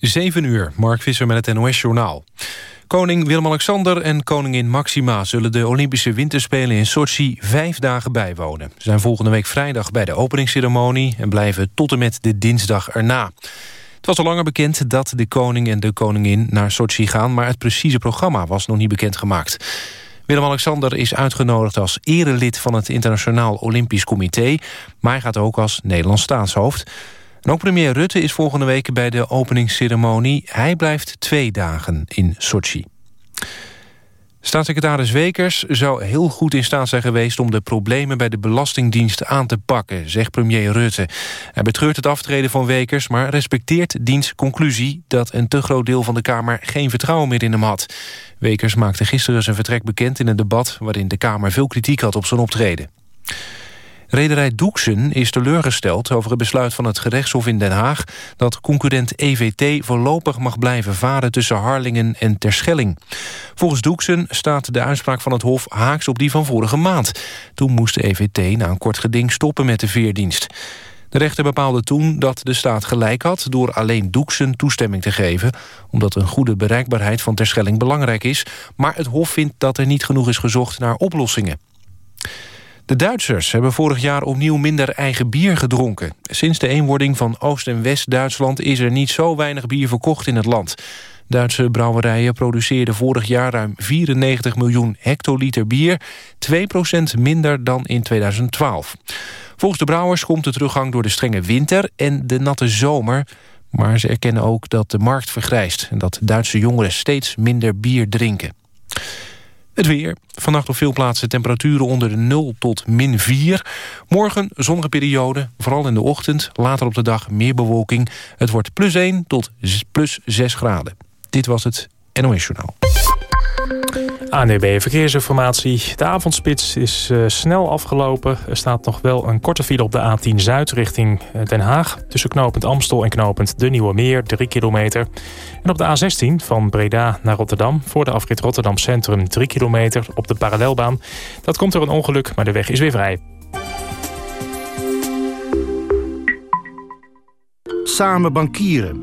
7 uur, Mark Visser met het NOS-journaal. Koning Willem-Alexander en koningin Maxima... zullen de Olympische Winterspelen in Sochi vijf dagen bijwonen. Ze zijn volgende week vrijdag bij de openingsceremonie... en blijven tot en met de dinsdag erna. Het was al langer bekend dat de koning en de koningin naar Sochi gaan... maar het precieze programma was nog niet bekendgemaakt. Willem-Alexander is uitgenodigd als erelid van het Internationaal Olympisch Comité... maar hij gaat ook als Nederlands staatshoofd... En ook premier Rutte is volgende week bij de openingsceremonie. Hij blijft twee dagen in Sochi. Staatssecretaris Wekers zou heel goed in staat zijn geweest... om de problemen bij de Belastingdienst aan te pakken, zegt premier Rutte. Hij betreurt het aftreden van Wekers, maar respecteert diens conclusie... dat een te groot deel van de Kamer geen vertrouwen meer in hem had. Wekers maakte gisteren zijn vertrek bekend in een debat... waarin de Kamer veel kritiek had op zijn optreden. Rederij Doeksen is teleurgesteld over het besluit van het gerechtshof in Den Haag... dat concurrent EVT voorlopig mag blijven varen tussen Harlingen en Terschelling. Volgens Doeksen staat de uitspraak van het hof haaks op die van vorige maand. Toen moest de EVT na een kort geding stoppen met de veerdienst. De rechter bepaalde toen dat de staat gelijk had... door alleen Doeksen toestemming te geven... omdat een goede bereikbaarheid van Terschelling belangrijk is... maar het Hof vindt dat er niet genoeg is gezocht naar oplossingen. De Duitsers hebben vorig jaar opnieuw minder eigen bier gedronken. Sinds de eenwording van Oost- en West-Duitsland... is er niet zo weinig bier verkocht in het land. Duitse brouwerijen produceerden vorig jaar ruim 94 miljoen hectoliter bier... 2% minder dan in 2012. Volgens de brouwers komt de teruggang door de strenge winter en de natte zomer... maar ze erkennen ook dat de markt vergrijst... en dat Duitse jongeren steeds minder bier drinken. Het weer. Vannacht op veel plaatsen temperaturen onder de 0 tot min 4. Morgen zonnige periode, vooral in de ochtend. Later op de dag meer bewolking. Het wordt plus 1 tot plus 6 graden. Dit was het NOS Journaal. ANDB Verkeersinformatie. De avondspits is uh, snel afgelopen. Er staat nog wel een korte file op de A10 Zuid richting eh, Den Haag. Tussen knooppunt Amstel en knooppunt De Nieuwe Meer, 3 kilometer. En op de A16 van Breda naar Rotterdam... voor de afrit Rotterdam Centrum 3 kilometer op de parallelbaan. Dat komt door een ongeluk, maar de weg is weer vrij. Samen bankieren.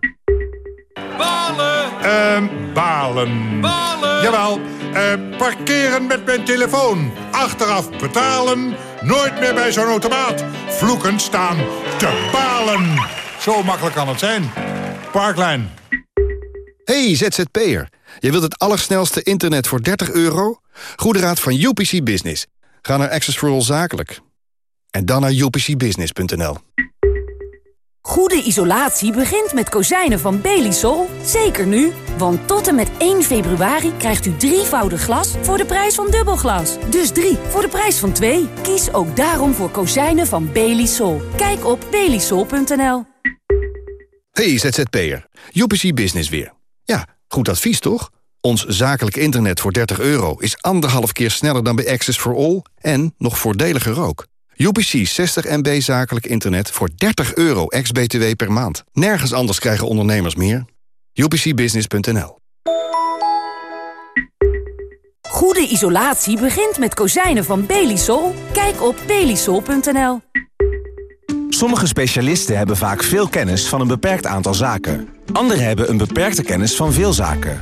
Ehm, balen. Balen. Jawel, uh, parkeren met mijn telefoon. Achteraf betalen. Nooit meer bij zo'n automaat. Vloeken staan te balen. Zo makkelijk kan het zijn. Parklijn. Hey ZZP'er. Je wilt het allersnelste internet voor 30 euro? Goede raad van UPC Business. Ga naar Access for All Zakelijk. En dan naar upcbusiness.nl. Goede isolatie begint met kozijnen van Belisol. Zeker nu, want tot en met 1 februari krijgt u drievoudig glas voor de prijs van dubbelglas. Dus drie voor de prijs van twee. Kies ook daarom voor kozijnen van Belisol. Kijk op belisol.nl. Hey ZZP'er, UPC Business weer. Ja, goed advies toch? Ons zakelijk internet voor 30 euro is anderhalf keer sneller dan bij Access for All... en nog voordeliger ook. UPC 60 MB zakelijk internet voor 30 euro ex-BTW per maand. Nergens anders krijgen ondernemers meer. UPCbusiness.nl Goede isolatie begint met kozijnen van Belisol. Kijk op belisol.nl Sommige specialisten hebben vaak veel kennis van een beperkt aantal zaken. Anderen hebben een beperkte kennis van veel zaken.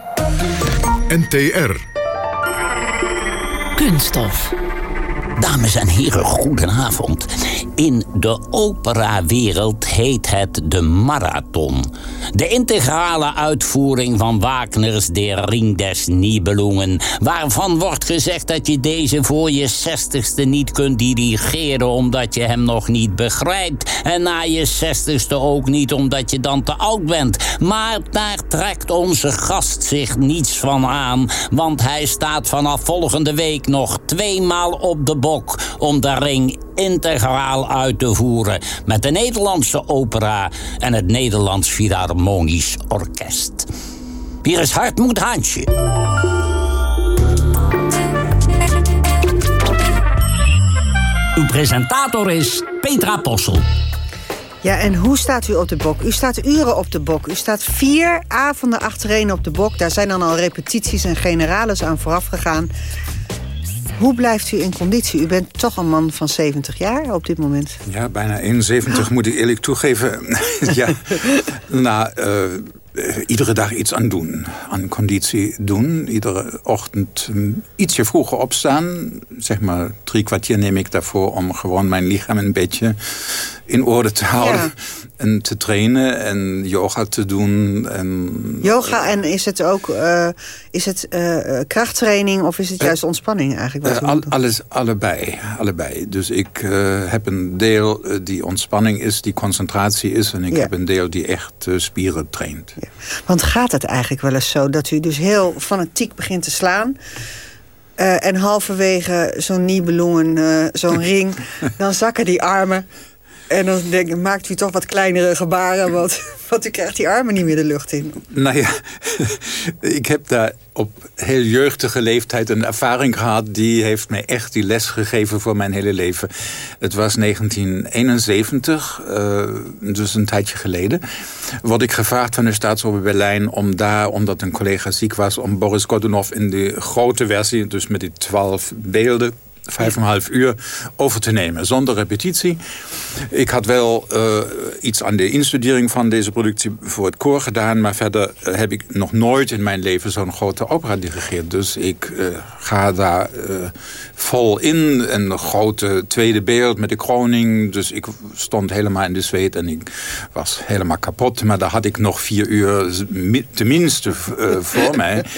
NTR. Kunststof. Dames en heren, goedenavond. In de operawereld heet het de marathon. De integrale uitvoering van Wagners Der Ring des Nibelungen... waarvan wordt gezegd dat je deze voor je zestigste niet kunt dirigeren... omdat je hem nog niet begrijpt. En na je zestigste ook niet omdat je dan te oud bent. Maar daar trekt onze gast zich niets van aan... want hij staat vanaf volgende week nog tweemaal op de bok... om de ring integraal uit te voeren... met de Nederlandse opera en het Nederlands Philharmonisch Orkest. Hier is Hartmoed Hansje. Uw presentator is Petra Possel. Ja, en hoe staat u op de bok? U staat uren op de bok. U staat vier avonden achtereen op de bok. Daar zijn dan al repetities en generales aan vooraf gegaan. Hoe blijft u in conditie? U bent toch een man van 70 jaar op dit moment. Ja, bijna 71 moet ik eerlijk toegeven. ja, nou, uh, iedere dag iets aan doen. Aan conditie doen. Iedere ochtend um, ietsje vroeger opstaan. Zeg maar drie kwartier neem ik daarvoor om gewoon mijn lichaam een beetje in orde te houden. Ja. En te trainen en yoga te doen. En, yoga en is het ook uh, is het, uh, krachttraining of is het juist ontspanning eigenlijk? Wat al, alles, allebei, allebei. Dus ik heb een deel die ontspanning is, die concentratie is. En ik ja. heb een deel die echt spieren traint. Ja. Want gaat het eigenlijk wel eens zo dat u dus heel fanatiek begint te slaan... Uh, en halverwege zo'n Nibelungen, uh, zo'n ring, dan zakken die armen. En dan denk, maakt u toch wat kleinere gebaren, want, u krijgt die armen niet meer de lucht in. Nou ja, ik heb daar op heel jeugdige leeftijd een ervaring gehad... die heeft mij echt die les gegeven voor mijn hele leven. Het was 1971, uh, dus een tijdje geleden... word ik gevraagd van de Staatsoper Berlijn om daar... omdat een collega ziek was, om Boris Godunov in de grote versie... dus met die twaalf beelden vijf en een half uur over te nemen, zonder repetitie. Ik had wel uh, iets aan de instudering van deze productie voor het koor gedaan... maar verder uh, heb ik nog nooit in mijn leven zo'n grote opera dirigeerd. Dus ik uh, ga daar vol in. Een grote tweede beeld met de kroning. Dus ik stond helemaal in de zweet en ik was helemaal kapot. Maar daar had ik nog vier uur tenminste voor mij.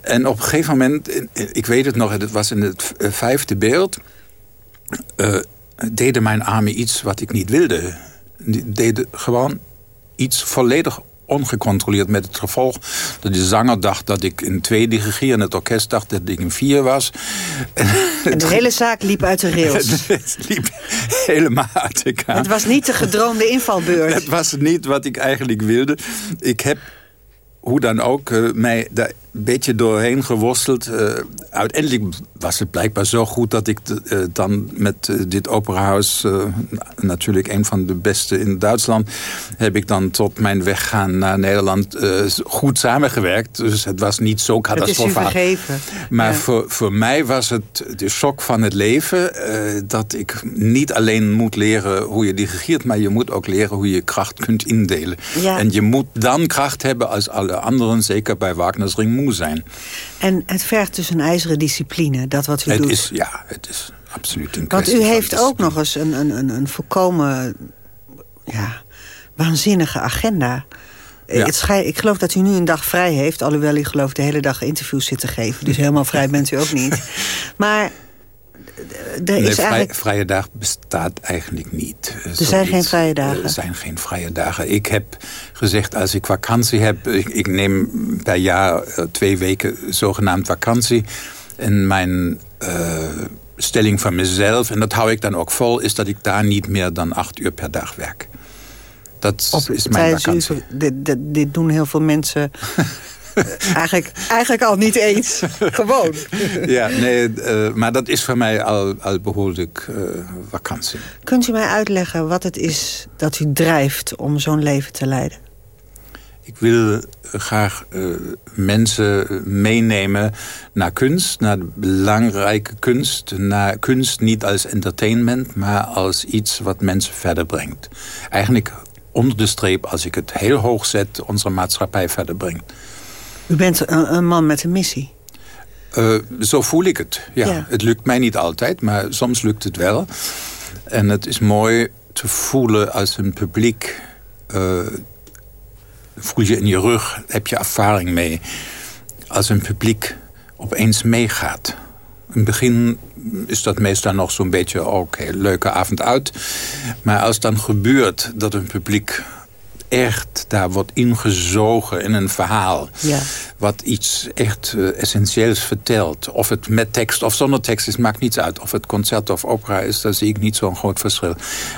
En op een gegeven moment, ik weet het nog, het was in het vijfde beeld... Uh, deden mijn armen iets wat ik niet wilde. Die deden gewoon iets volledig ongecontroleerd met het gevolg dat de zanger dacht dat ik in twee dirigeer en het orkest dacht dat ik in vier was. En de hele zaak liep uit de rails. het liep helemaal uit elkaar. Het was niet de gedroomde invalbeurt. Het was niet wat ik eigenlijk wilde. Ik heb hoe dan ook, uh, mij daar een beetje doorheen geworsteld. Uh, uiteindelijk was het blijkbaar zo goed dat ik uh, dan met dit operahuis... natuurlijk een van de beste in Duitsland... heb ik dan tot mijn weggaan naar Nederland goed samengewerkt. Dus het was niet zo catastrofaal. Het is u vergeven. Maar ja. voor, voor mij was het de shock van het leven... dat ik niet alleen moet leren hoe je dirigeert... maar je moet ook leren hoe je kracht kunt indelen. Ja. En je moet dan kracht hebben als alle anderen... zeker bij Wagners Ring moe zijn. En het vergt dus een ijzeren discipline, dat wat u het doet. Is, ja, het is absoluut een Want u heeft ook nog eens een, een, een, een volkomen ja, waanzinnige agenda. Ja. Het schij, ik geloof dat u nu een dag vrij heeft... alhoewel u geloof de hele dag interviews zit te geven. Dus helemaal vrij bent u ook niet. Maar nee, is vrij, eigenlijk... vrije dag bestaat eigenlijk niet. Er Zoiets, zijn geen vrije dagen? Er zijn geen vrije dagen. Ik heb gezegd, als ik vakantie heb... ik, ik neem per jaar twee weken zogenaamd vakantie... en mijn uh, stelling van mezelf, en dat hou ik dan ook vol... is dat ik daar niet meer dan acht uur per dag werk. Dat Op, is mijn vakantie. Dit doen heel veel mensen... eigenlijk, eigenlijk al niet eens. Gewoon. ja, nee, uh, maar dat is voor mij al, al behoorlijk uh, vakantie. Kunt u mij uitleggen wat het is dat u drijft om zo'n leven te leiden? Ik wil graag uh, mensen meenemen naar kunst, naar belangrijke kunst. Naar kunst niet als entertainment, maar als iets wat mensen verder brengt. Eigenlijk onder de streep, als ik het heel hoog zet, onze maatschappij verder brengt. U bent een, een man met een missie. Uh, zo voel ik het, ja. ja. Het lukt mij niet altijd, maar soms lukt het wel. En het is mooi te voelen als een publiek... Uh, voel je in je rug, heb je ervaring mee. Als een publiek opeens meegaat. In het begin is dat meestal nog zo'n beetje... oké, leuke avond uit. Maar als dan gebeurt dat een publiek echt daar wordt ingezogen in een verhaal. Ja. Wat iets echt uh, essentieels vertelt. Of het met tekst of zonder tekst is, maakt niets uit. Of het concert of opera is, daar zie ik niet zo'n groot verschil.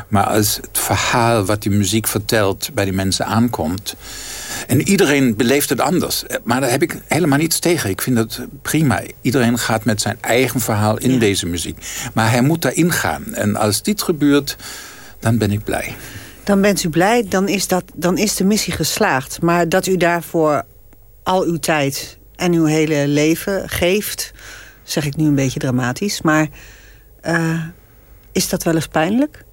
Maar als het verhaal wat die muziek vertelt bij die mensen aankomt... En iedereen beleeft het anders. Maar daar heb ik helemaal niets tegen. Ik vind het prima. Iedereen gaat met zijn eigen verhaal in deze muziek. Maar hij moet daarin gaan. En als dit gebeurt, dan ben ik blij dan bent u blij, dan is, dat, dan is de missie geslaagd. Maar dat u daarvoor al uw tijd en uw hele leven geeft... zeg ik nu een beetje dramatisch, maar uh, is dat wel eens pijnlijk?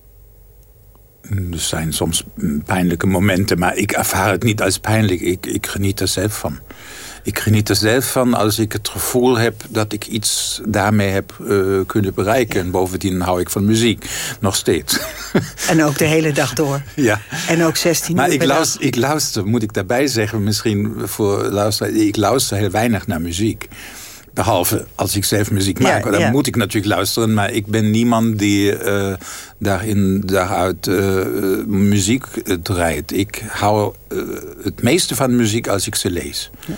Er zijn soms pijnlijke momenten, maar ik ervaar het niet als pijnlijk. Ik, ik geniet er zelf van ik geniet er zelf van als ik het gevoel heb dat ik iets daarmee heb uh, kunnen bereiken. En bovendien hou ik van muziek, nog steeds. En ook de hele dag door. Ja. En ook 16 maar uur ik luister, ik luister, moet ik daarbij zeggen, misschien voor luisteren, ik luister heel weinig naar muziek. Behalve als ik zelf muziek maak. Ja, dan ja. moet ik natuurlijk luisteren. Maar ik ben niemand die uh, daarin, daaruit uh, muziek draait. Ik hou het meeste van muziek als ik ze lees. Ja.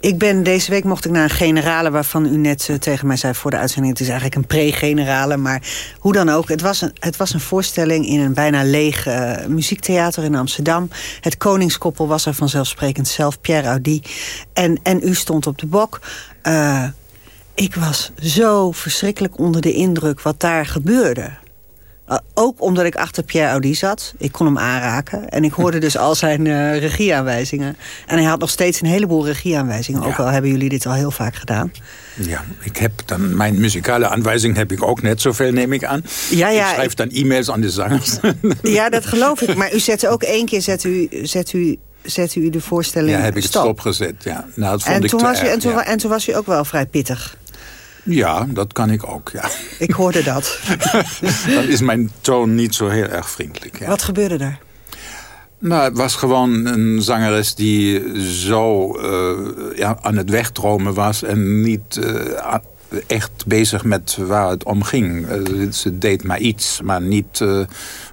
Ik ben deze week mocht ik naar een generale waarvan u net uh, tegen mij zei voor de uitzending. Het is eigenlijk een pre-generale, maar hoe dan ook. Het was een, het was een voorstelling in een bijna leeg uh, muziektheater in Amsterdam. Het koningskoppel was er vanzelfsprekend zelf, Pierre Audi. En, en u stond op de bok. Uh, ik was zo verschrikkelijk onder de indruk wat daar gebeurde. Uh, ook omdat ik achter Pierre Audi zat. Ik kon hem aanraken. En ik hoorde dus al zijn uh, regieaanwijzingen. En hij had nog steeds een heleboel regieaanwijzingen. Ja. Ook al hebben jullie dit al heel vaak gedaan. Ja, ik heb dan mijn muzikale aanwijzing heb ik ook net zoveel, neem ik aan. Ja, ja, ik schrijf dan e-mails aan de zangers. Ja, dat geloof ik. Maar u zet ook één keer zet u, zet u zet u de voorstelling Ja, heb ik stop. het stopgezet, ja. Nou, dat vond en, ik toen was u, en, toen, ja. en toen was u ook wel vrij pittig. Ja, dat kan ik ook, ja. Ik hoorde dat. Dan is mijn toon niet zo heel erg vriendelijk. Ja. Wat gebeurde er? Nou, het was gewoon een zangeres die zo uh, ja, aan het wegdromen was... en niet uh, echt bezig met waar het om ging. Uh, ze deed maar iets, maar niet uh,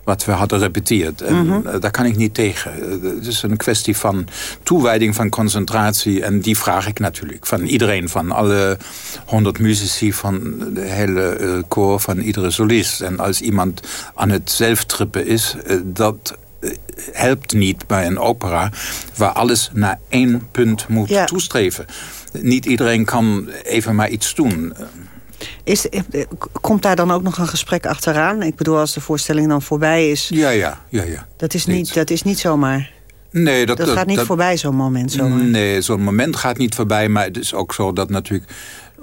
wat we hadden repeteerd. En Mhm. mm -hmm. daar kan ik niet tegen. Het is een kwestie van toewijding, van concentratie. En die vraag ik natuurlijk van iedereen. Van alle honderd muzici, van de hele koor, van iedere solist. En als iemand aan het zelftrippen is, dat helpt niet bij een opera... waar alles naar één punt moet ja. toestreven. Niet iedereen kan even maar iets doen. Is, komt daar dan ook nog een gesprek achteraan? Ik bedoel, als de voorstelling dan voorbij is... Ja, ja, ja. ja. Dat, is niet, dat is niet zomaar... Nee, dat, dat gaat niet dat, voorbij, zo'n moment. Zomaar. Nee, zo'n moment gaat niet voorbij. Maar het is ook zo dat natuurlijk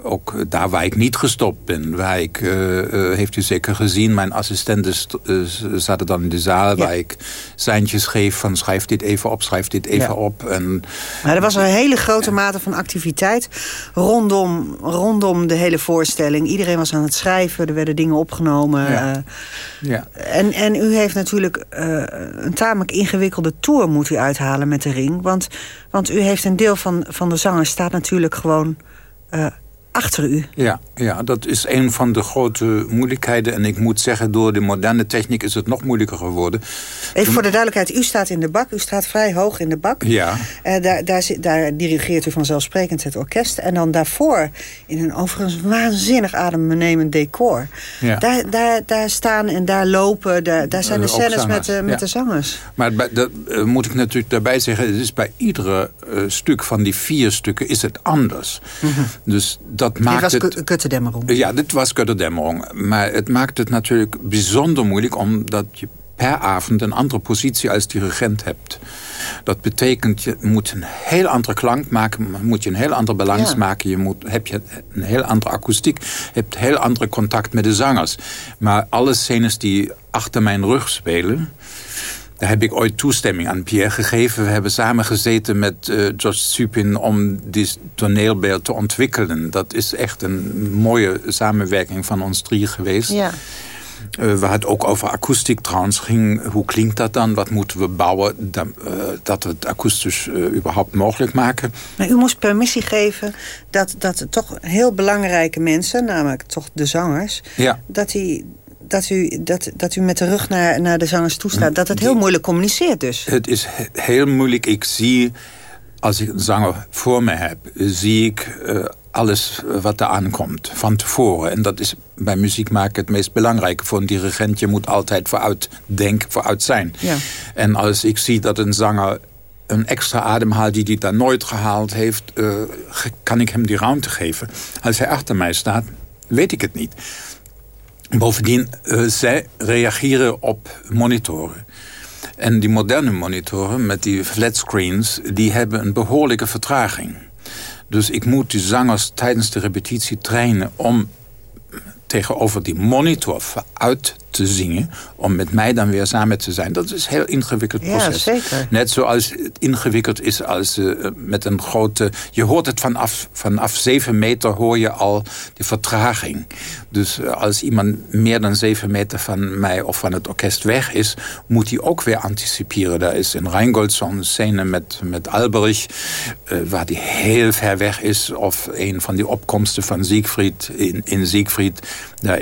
ook daar waar ik niet gestopt ben. Waar ik, uh, uh, heeft u zeker gezien, mijn assistenten uh, zaten dan in de zaal... Ja. waar ik seintjes geef van schrijf dit even op, schrijf dit even ja. op. En, maar er was een hele grote mate van activiteit rondom, rondom de hele voorstelling. Iedereen was aan het schrijven, er werden dingen opgenomen. Ja. ja. En, en u heeft natuurlijk een tamelijk ingewikkelde tour moet u uithalen met de ring. Want, want u heeft een deel van, van de zangers staat natuurlijk gewoon achter u. Ja, ja, dat is een van de grote moeilijkheden. En ik moet zeggen, door de moderne techniek is het nog moeilijker geworden. Even voor de duidelijkheid, u staat in de bak. U staat vrij hoog in de bak. Ja. Uh, daar, daar, daar dirigeert u vanzelfsprekend het orkest. En dan daarvoor, in een overigens waanzinnig adembenemend decor... Ja. Daar, daar, daar staan en daar lopen, daar, daar zijn de scènes met, de, met ja. de zangers. Maar bij, dat uh, moet ik natuurlijk daarbij zeggen... het is bij iedere uh, stuk van die vier stukken is het anders. Mhm. Mm -hmm. Dus dat maakt was het... Kuttendämmerung. Ja, dit was Kuttendämmerung. Maar het maakt het natuurlijk bijzonder moeilijk... omdat je per avond een andere positie als dirigent hebt. Dat betekent, je moet een heel andere klank maken... moet je een heel andere balans ja. maken... je moet, heb je een heel andere akoestiek... je hebt heel andere contact met de zangers. Maar alle scènes die achter mijn rug spelen... Daar heb ik ooit toestemming aan Pierre gegeven. We hebben samen gezeten met uh, George Supin om dit toneelbeeld te ontwikkelen. Dat is echt een mooie samenwerking van ons drie geweest. Ja. Uh, waar het ook over akoestiek trouwens ging. Hoe klinkt dat dan? Wat moeten we bouwen dat, uh, dat we het akoestisch uh, überhaupt mogelijk maken? Maar u moest permissie geven dat, dat toch heel belangrijke mensen... namelijk toch de zangers... Ja. dat die dat u, dat, dat u met de rug naar, naar de zangers toestaat... dat het heel moeilijk communiceert dus. Het is heel moeilijk. Ik zie, als ik een zanger voor me heb... zie ik uh, alles wat er aankomt van tevoren. En dat is bij muziek maken het meest belangrijke. Voor een dirigent, je moet altijd vooruit denken, vooruit zijn. Ja. En als ik zie dat een zanger een extra adem haalt die hij dan nooit gehaald heeft... Uh, kan ik hem die ruimte geven. Als hij achter mij staat, weet ik het niet. Bovendien, uh, zij reageren op monitoren. En die moderne monitoren met die flatscreens... die hebben een behoorlijke vertraging. Dus ik moet de zangers tijdens de repetitie trainen... om tegenover die monitor uit te zingen... om met mij dan weer samen te zijn. Dat is een heel ingewikkeld proces. Ja, zeker. Net zoals het ingewikkeld is als uh, met een grote... Je hoort het vanaf, vanaf zeven meter hoor je al de vertraging. Dus uh, als iemand meer dan zeven meter van mij of van het orkest weg is... moet hij ook weer anticiperen. Daar is in Rheingold zo'n scène met, met Alberich... Uh, waar die heel ver weg is. Of een van die opkomsten van Siegfried in, in Siegfried... Daar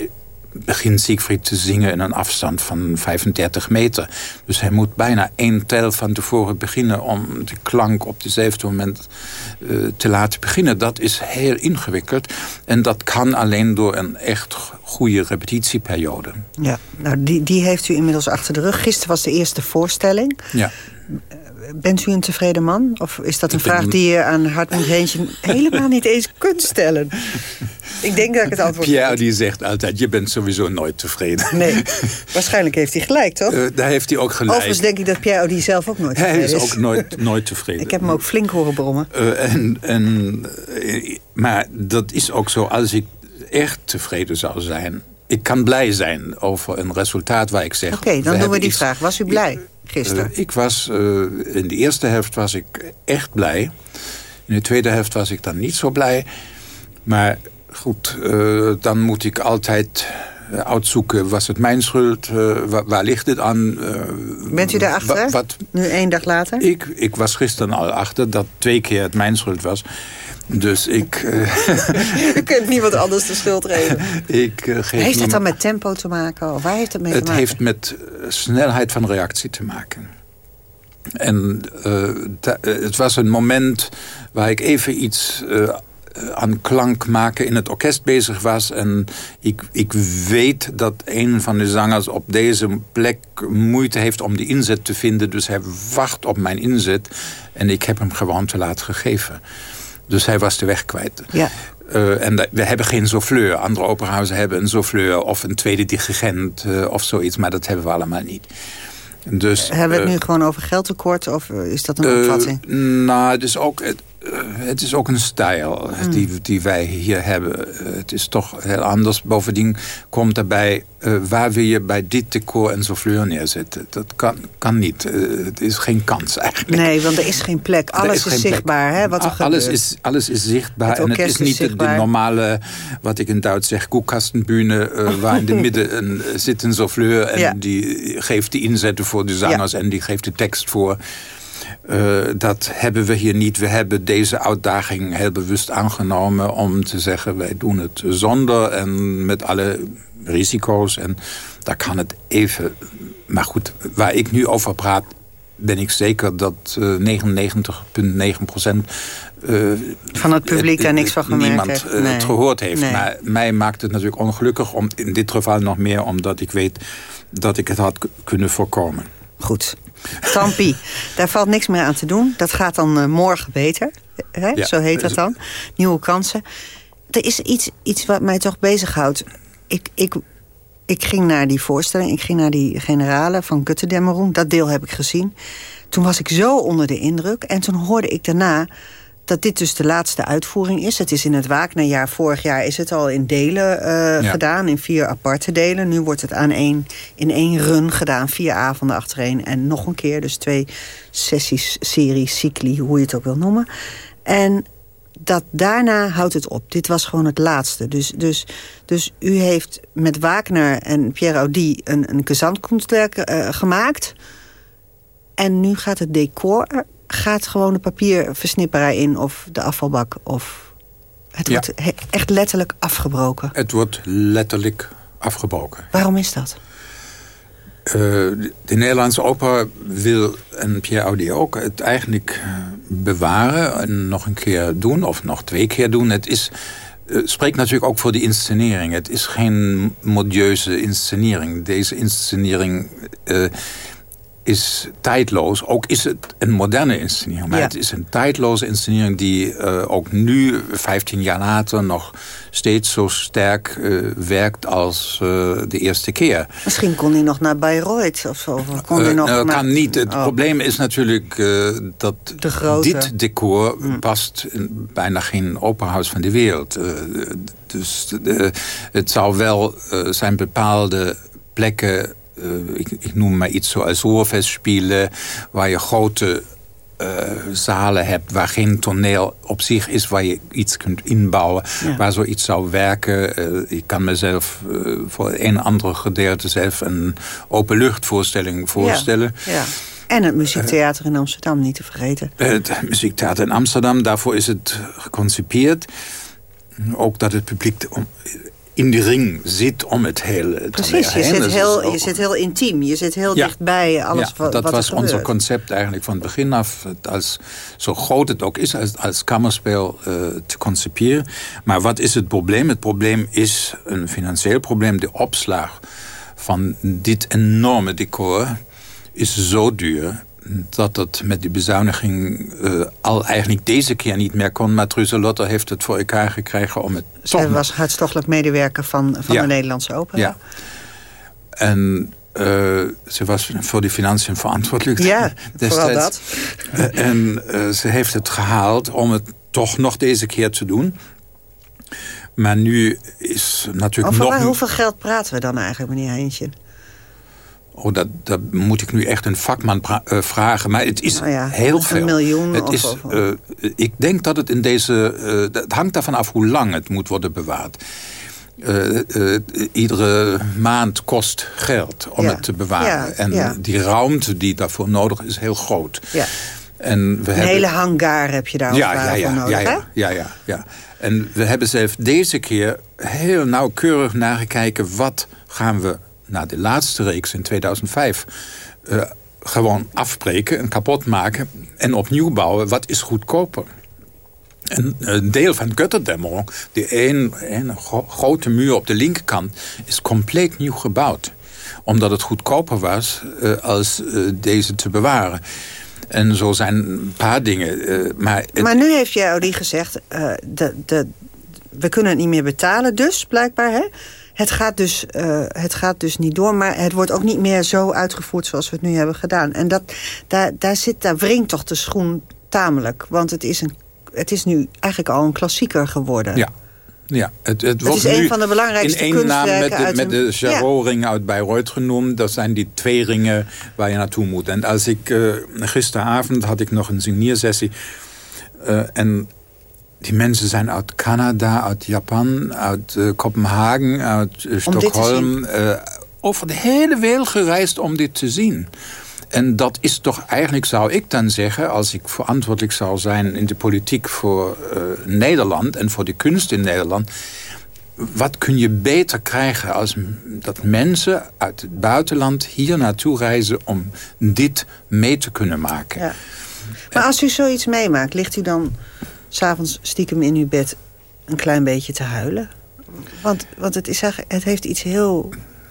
begint Siegfried te zingen in een afstand van 35 meter. Dus hij moet bijna één tel van tevoren beginnen... om de klank op dezelfde moment uh, te laten beginnen. Dat is heel ingewikkeld. En dat kan alleen door een echt goede repetitieperiode. Ja, nou die, die heeft u inmiddels achter de rug. Gisteren was de eerste voorstelling. Ja. Bent u een tevreden man? Of is dat een vraag die je aan Hartmut Heentje helemaal niet eens kunt stellen? Ik denk dat ik het antwoord Pierre die zegt altijd, je bent sowieso nooit tevreden. Nee, waarschijnlijk heeft hij gelijk, toch? Uh, daar heeft hij ook gelijk. Overigens denk ik dat Pierre Audi zelf ook nooit tevreden is. Hij is ook nooit, nooit tevreden. ik heb hem ook flink horen brommen. Uh, en, en, maar dat is ook zo, als ik echt tevreden zou zijn... Ik kan blij zijn over een resultaat waar ik zeg... Oké, okay, dan doen we die iets, vraag. Was u blij? Gisteren? Uh, ik was, uh, in de eerste helft was ik echt blij. In de tweede helft was ik dan niet zo blij. Maar goed, uh, dan moet ik altijd uitzoeken, was het mijn schuld? Waar, waar, ligt het aan? Bent u daarachter? Wat, nu één dag later? Ik, ik was gisteren al achter dat twee keer het mijn schuld was. Dus ik... U kunt niemand anders de schuld geven. ik, uh, geef heeft het dan met tempo te maken? Of waar heeft het mee te het maken? Het heeft met snelheid van reactie te maken. En uh, het was een moment waar ik even iets uh, aan klank maken in het orkest bezig was. En ik, ik weet dat een van de zangers op deze plek moeite heeft om de inzet te vinden. Dus hij wacht op mijn inzet. En ik heb hem gewoon te laat gegeven. Dus hij was de weg kwijt. Ja. Uh, en we hebben geen souffleur. Andere operahuizen hebben een souffleur of een tweede dirigent uh, of zoiets. Maar dat hebben we allemaal niet. Dus, hebben we het uh, nu gewoon over geldtekort of is dat een opvatting? nou, is ook... Het, het is ook een stijl Hmm. die, die wij hier hebben. Het is toch heel anders. Bovendien komt daarbij... Uh, waar wil je bij dit decor een souffleur neerzetten? Dat kan, kan niet. Uh, het is geen kans eigenlijk. Nee, want er is geen plek. Alles is, is zichtbaar, hè, wat er alles gebeurt. Is, alles is zichtbaar. Het en het is niet de normale, wat ik in Duits zeg, koekkastenbühne... Uh, waar in de midden een, zit een souffleur... en Ja. die geeft die inzetten voor de zangers... en die geeft de tekst voor... Uh, dat hebben we hier niet. We hebben deze uitdaging heel bewust aangenomen om te zeggen... wij doen het zonder en met alle risico's. En daar kan het even... Maar goed, waar ik nu over praat... ben ik zeker dat uh, 99,9 procent... Uh, van het publiek daar niks van gemerkt niemand heeft. Nee. het gehoord heeft. Nee. Maar mij maakt het natuurlijk ongelukkig. Om, in dit geval nog meer omdat ik weet dat ik het had kunnen voorkomen. Goed. Tampie, daar valt niks meer aan te doen. Dat gaat dan uh, morgen beter. Hè? Ja. Zo heet dat dan. Nieuwe kansen. Er is iets, iets wat mij toch bezighoudt. Ik, ik, ik ging naar die voorstelling. Ik ging naar die generale van Götterdämmerung. Dat deel heb ik gezien. Toen was ik zo onder de indruk. En toen hoorde ik daarna dat dit dus de laatste uitvoering is. Het is in het Wagnerjaar. Vorig jaar is het al in delen uh, ja. gedaan. In vier aparte delen. Nu wordt het aan één, in één run gedaan. Vier avonden achtereen. En nog een keer. Dus twee sessies, series, cycli. Hoe je het ook wil noemen. En dat daarna houdt het op. Dit was gewoon het laatste. Dus, dus, dus u heeft met Wagner en Pierre Audi een, een gezantkunstwerk uh, gemaakt. En nu gaat het decor, gaat gewoon de papierversnipperij in... of de afvalbak, of het wordt echt letterlijk afgebroken. Het wordt letterlijk afgebroken. Waarom is dat? Uh, de Nederlandse opera wil, en Pierre Audi ook, het eigenlijk eh, bewaren en nog een keer doen, of nog twee keer doen. Het is, uh, spreekt natuurlijk ook voor de inscenering. Het is geen modieuze inscenering. Deze inscenering is tijdloos. Ook is het een moderne inscenering. Maar het is een tijdloze inscenering die uh, ook nu, 15 jaar later, nog steeds zo sterk uh, werkt als uh, de eerste keer. Misschien kon hij nog naar Bayreuth of zo. Kon hij nog nou, kan niet. Het oh. probleem is natuurlijk dat dit decor mm. past in bijna geen operahuis van de wereld. dus het zou wel zijn bepaalde plekken ik, ik, noem maar iets zoals Hoorfestspelen... waar je grote uh, zalen hebt waar geen toneel op zich is... waar je iets kunt inbouwen, ja. waar zoiets zou werken. Uh, ik kan mezelf voor een andere gedeelte zelf een openluchtvoorstelling voorstellen. Ja. ja. En het muziektheater in Amsterdam, niet te vergeten. Het muziektheater in Amsterdam, daarvoor is het geconcipeerd. Ook dat het publiek in de ring zit om het hele Precies, je, zit heel, je zit heel intiem, je zit heel dichtbij alles ja, wat dat was ons concept eigenlijk van het begin af. Als, zo groot het ook is als, als kammerspel uh, te concipiëren. Maar wat is het probleem? Het probleem is een financieel probleem. De opslag van dit enorme decor is zo duur dat het met die bezuiniging uh, al eigenlijk deze keer niet meer kon. Maar Truzelotte heeft het voor elkaar gekregen om het Zij toch... was hartstochtelijk medewerker van, van ja. de Nederlandse opera. Ja. En uh, ze was voor die financiën verantwoordelijk. Ja, vooral dat. Uh, en ze heeft het gehaald om het toch nog deze keer te doen. Maar nu is natuurlijk Over nog... Hoeveel geld praten we dan eigenlijk, meneer Heintje? Oh, dat, dat moet ik nu echt een vakman uh, vragen. Maar het is nou ja, heel veel. Een miljoen het of, is, of, uh, ik denk dat het in deze... Uh, het hangt daarvan af hoe lang het moet worden bewaard. iedere maand kost geld om Ja. het te bewaren. Ja, en die ruimte die daarvoor nodig is, heel groot. Ja. En we Een hebben... hele hangar heb je daar ja, ja, nodig, ja, ja, ja, ja, ja. En we hebben zelf deze keer heel nauwkeurig nagekeken... wat gaan we na de laatste reeks in 2005... Uh, gewoon afbreken en kapot maken en opnieuw bouwen. Wat is goedkoper? En een deel van Götterdämmerung, die een, een gro grote muur op de linkerkant... is compleet nieuw gebouwd. Omdat het goedkoper was uh, als deze te bewaren. En zo zijn een paar dingen. Maar, maar nu heeft Audi gezegd, uh, de, de, we kunnen het niet meer betalen. Dus, blijkbaar, hè? Het gaat, dus, uh, het gaat dus niet door, maar het wordt ook niet meer zo uitgevoerd zoals we het nu hebben gedaan. En dat, daar, daar, zit, daar wringt toch de schoen tamelijk. Want het is, een, het is nu eigenlijk al een klassieker geworden. Ja. Ja, het, het, het is nu een van de belangrijkste in één naam met de, met de ja. uit Bayreuth genoemd. Dat zijn die twee ringen waar je naartoe moet. En als ik uh, gisteravond had ik nog een signiersessie. Uh, en die mensen zijn uit Canada, uit Japan, uit uh, Kopenhagen, uit uh, Stockholm. Uh, over de hele wereld gereisd om dit te zien. En dat is toch eigenlijk, zou ik dan zeggen... als ik verantwoordelijk zou zijn in de politiek voor Nederland... en voor de kunst in Nederland... wat kun je beter krijgen als dat mensen uit het buitenland hier naartoe reizen... om dit mee te kunnen maken. Ja. Maar als u zoiets meemaakt, ligt u dan s'avonds stiekem in uw bed een klein beetje te huilen? Want, want het, is, het heeft iets heel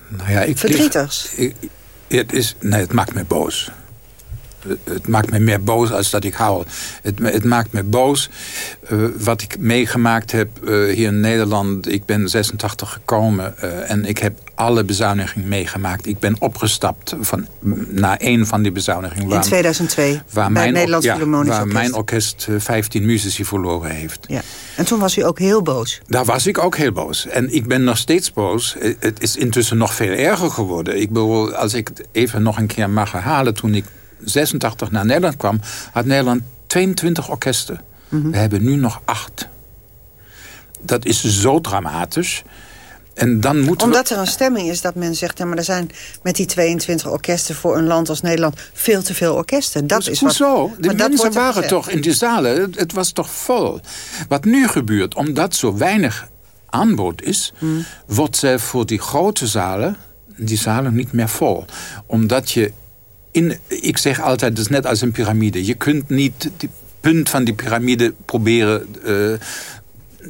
nou ja, ik verdrietigs. Lig, ik, het, is, nee, het maakt me boos. Het maakt me meer boos als dat ik huil. Het, het maakt me boos uh, wat ik meegemaakt heb uh, hier in Nederland. Ik ben 86 gekomen uh, en ik heb alle bezuinigingen meegemaakt. Ik ben opgestapt van, naar één van die bezuinigingen. In 2002, waar bij mijn, ja, Waar Orkest. mijn orkest 15 muzici verloren heeft. Ja. En toen was u ook heel boos? Daar was ik ook heel boos. En ik ben nog steeds boos. Het is intussen nog veel erger geworden. Ik bedoel, als ik het even nog een keer mag herhalen... toen ik 86 naar Nederland kwam, had Nederland 22 orkesten. We hebben nu nog acht. Dat is zo dramatisch. En dan moeten Omdat er een stemming is dat men zegt... ja, maar er zijn met die 22 orkesten voor een land als Nederland... veel te veel orkesten. Dat is wat, Hoezo? De maar mensen waren gezegd. toch in die zalen. Het, het was toch vol. Wat nu gebeurt, omdat zo weinig aanbod is... Hmm. wordt zelfs voor die grote zalen... die zalen niet meer vol. Omdat je... In, ik zeg altijd, het is net als een piramide. Je kunt niet die punt van die piramide proberen... eh,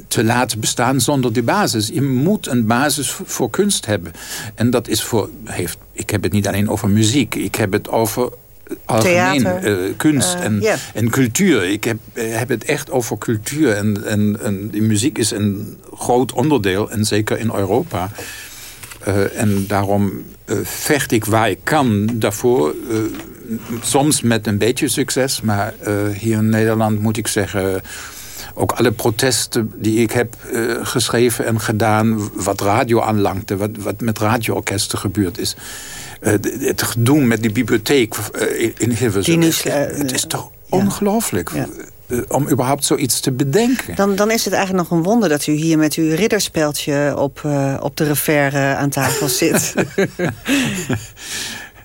te laten bestaan zonder die basis. Je moet een basis voor kunst hebben. En dat is voor... Heeft, ik heb het niet alleen over muziek. Ik heb het over algemeen Theater, eh, kunst eh, en, en cultuur. Ik heb, eh, heb het echt over cultuur. En, en, en die muziek is een groot onderdeel. En zeker in Europa. Eh, en daarom eh, vecht ik waar ik kan daarvoor. eh, soms met een beetje succes. Maar eh, hier in Nederland moet ik zeggen... Ook alle protesten die ik heb geschreven en gedaan... wat radio aanlangte, wat, wat met radioorkesten gebeurd is. Het gedoe met die bibliotheek in Hilversum. Het- is toch ongelooflijk om überhaupt zoiets te bedenken. Dan, dan is het eigenlijk nog een wonder dat u hier met uw ridderspeldje op, eh, op de refer aan tafel zit.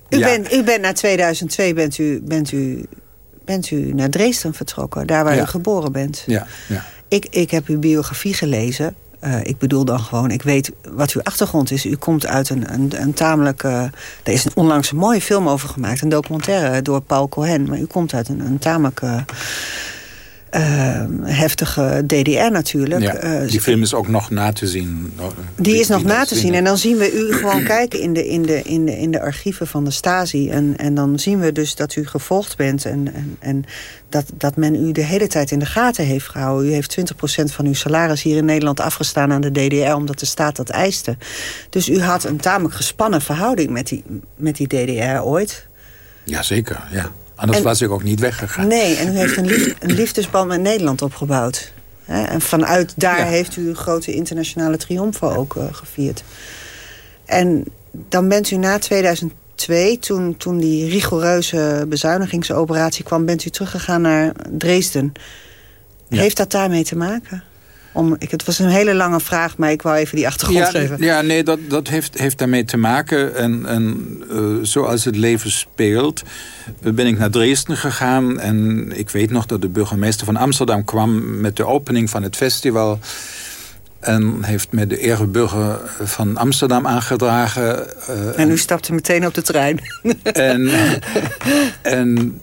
u, Ja. bent, u bent na 2002 bent u, bent u, bent u naar Dresden vertrokken, daar waar Ja. u geboren bent. Ja, ja. Ik, ik heb uw biografie gelezen. Eh, ik bedoel dan gewoon, ik weet wat uw achtergrond is. U komt uit een, een, een tamelijk... eh, er is onlangs een mooie film over gemaakt. Een documentaire door Paul Cohen. Maar u komt uit een, een tamelijk... eh, eh, heftige DDR natuurlijk. Ja, Eh, die film is ook nog na te zien. die is nog na te zien. En dan zien we u gewoon kijken in de, in de, in de, in de archieven van de Stasi. En, en dan zien we dus dat u gevolgd bent. En, en, en dat, dat men u de hele tijd in de gaten heeft gehouden. U heeft 20% van uw salaris hier in Nederland afgestaan aan de DDR... omdat de staat dat eiste. Dus u had een tamelijk gespannen verhouding met die, met die DDR ooit. Jazeker, ja. Anders En- was ik ook niet weggegaan. Nee, en u heeft een, lief, een liefdesband met Nederland opgebouwd. Hè, En vanuit daar Ja. heeft u een grote internationale triomfen ook eh, gevierd. En dan bent u na 2002, toen, toen die rigoureuze bezuinigingsoperatie kwam... bent u teruggegaan naar Dresden. Ja. Heeft dat daarmee te maken? Om, ik, het was een hele lange vraag, maar ik wou even die achtergrond Ja, geven. ja, nee, dat, dat heeft, heeft daarmee te maken. En, en eh, zoals het leven speelt, ben ik naar Dresden gegaan. En ik weet nog dat de burgemeester van Amsterdam kwam met de opening van het festival. En heeft me de ereburger van Amsterdam aangedragen. eh, En u stapte meteen op de trein. En, en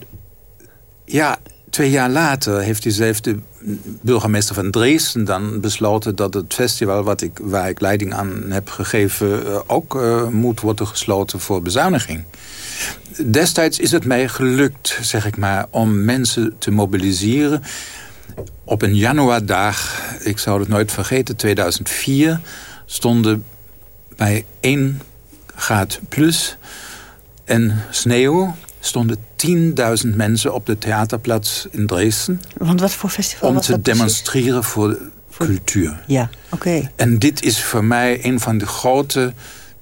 ja, twee jaar later heeft diezelfde burgemeester van Dresden dan besloten dat het festival wat ik, waar ik leiding aan heb gegeven eh, ook eh, moet worden gesloten voor bezuiniging. Destijds is het mij gelukt, zeg ik maar, om mensen te mobiliseren. Op een januardag, ik zou het nooit vergeten, 2004, stonden bij 1 graad plus en sneeuw stonden 10.000 mensen op de theaterplaats in Dresden... Want wat voor festival om was te dat precies? demonstreren voor, cultuur. Ja, oké. En dit is voor mij een van de grote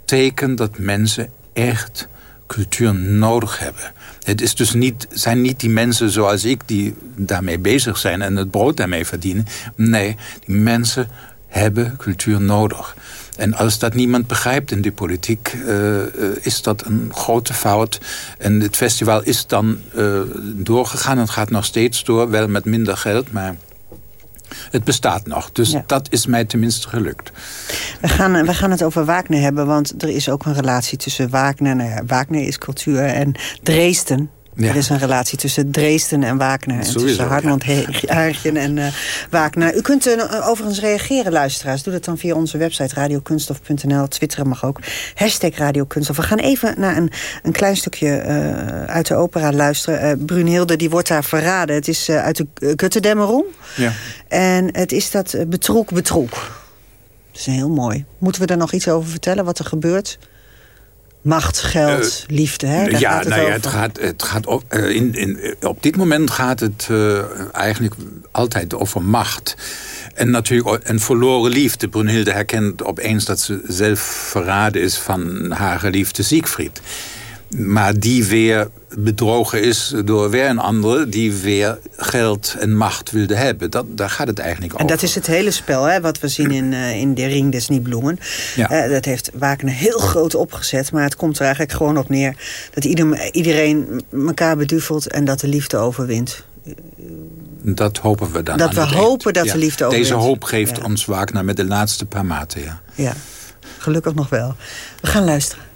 tekenen... dat mensen echt cultuur nodig hebben. Het is dus niet, zijn niet die mensen zoals ik die daarmee bezig zijn... en het brood daarmee verdienen. Nee, die mensen hebben cultuur nodig. En als dat niemand begrijpt in de politiek, uh, is dat een grote fout. En het festival is dan uh, doorgegaan. Het gaat nog steeds door, wel met minder geld, maar het bestaat nog. Dus ja. dat is mij tenminste gelukt. We gaan, we gaan het over Wagner hebben, want er is ook een relatie tussen Wagner... Nou ja, Wagner is cultuur en Dresden. Ja. Er is een relatie tussen Dresden en Wagner. En Sowieso, tussen Hartmut ja. Haartjen en uh, Wagner. U kunt uh, overigens reageren, luisteraars. Doe dat dan via onze website radiokunstof.nl. Twitteren mag ook. Hashtag radiokunstof. We gaan even naar een, een klein stukje uh, uit de opera luisteren. Brunhilde, die wordt daar verraden. Het is uit de Götterdämmerung. Ja. En het is dat betroek betroek. Dat is heel mooi. Moeten we daar nog iets over vertellen, wat er gebeurt? Macht, geld, uh, liefde. Hè? Daar ja, gaat het nou ja, over. het gaat, het gaat op, uh, in, in, op dit moment gaat het uh, eigenlijk altijd over macht. En natuurlijk een verloren liefde. Brunhilde herkent opeens dat ze zelf verraden is van haar geliefde Siegfried. Maar die weer bedrogen is door weer een andere... die weer geld en macht wilde hebben. Dat, daar gaat het eigenlijk over. En dat is het hele spel, hè, wat we zien in, uh, in De Ring des Nibelungen. Ja. Uh, dat heeft Wagner heel groot opgezet. Maar het komt er eigenlijk gewoon op neer... dat ieder, iedereen elkaar beduvelt en dat de liefde overwint. Dat hopen we dan Dat we hopen dat ja. de liefde overwint. Deze hoop geeft ja. ons Wagner met de laatste paar maten, ja. Ja, gelukkig nog wel. We gaan luisteren.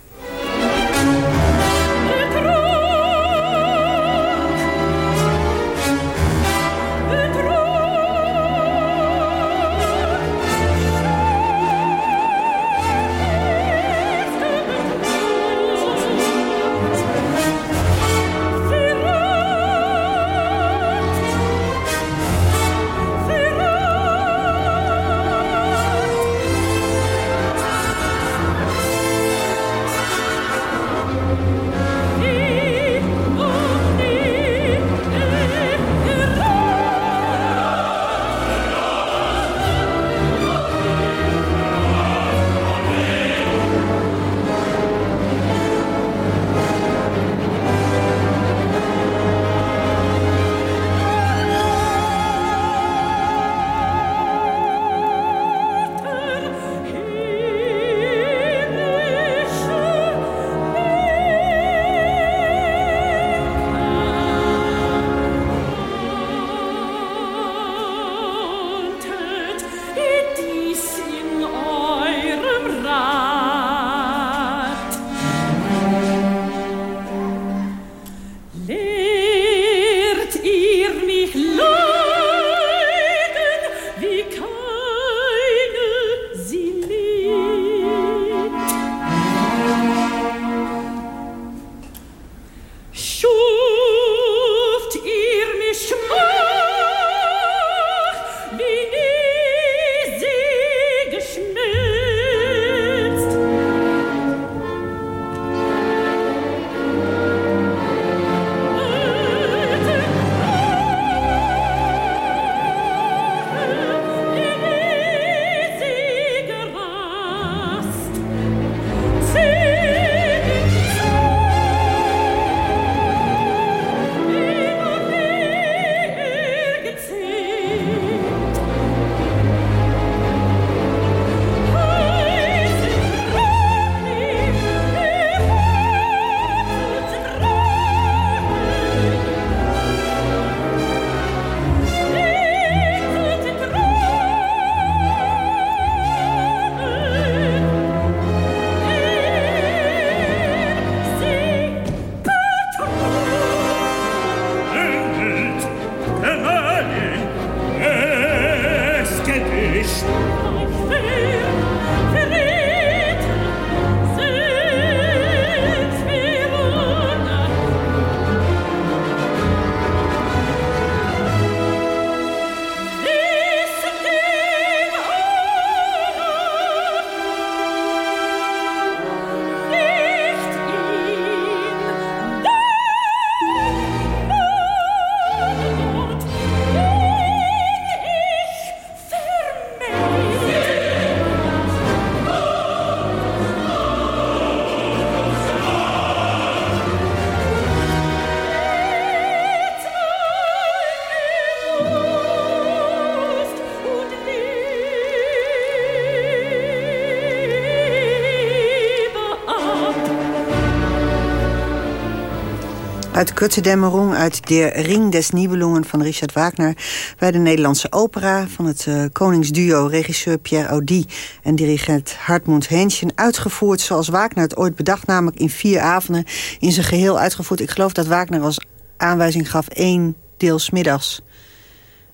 Uit Kuttendämmerung, uit Der Ring des Nibelungen van Richard Wagner... bij de Nederlandse opera van het uh, koningsduo... regisseur Pierre Audi en dirigent Hartmut Hähnchen... uitgevoerd zoals Wagner het ooit bedacht... namelijk in vier avonden in zijn geheel uitgevoerd. Ik geloof dat Wagner als aanwijzing gaf één deel smiddags...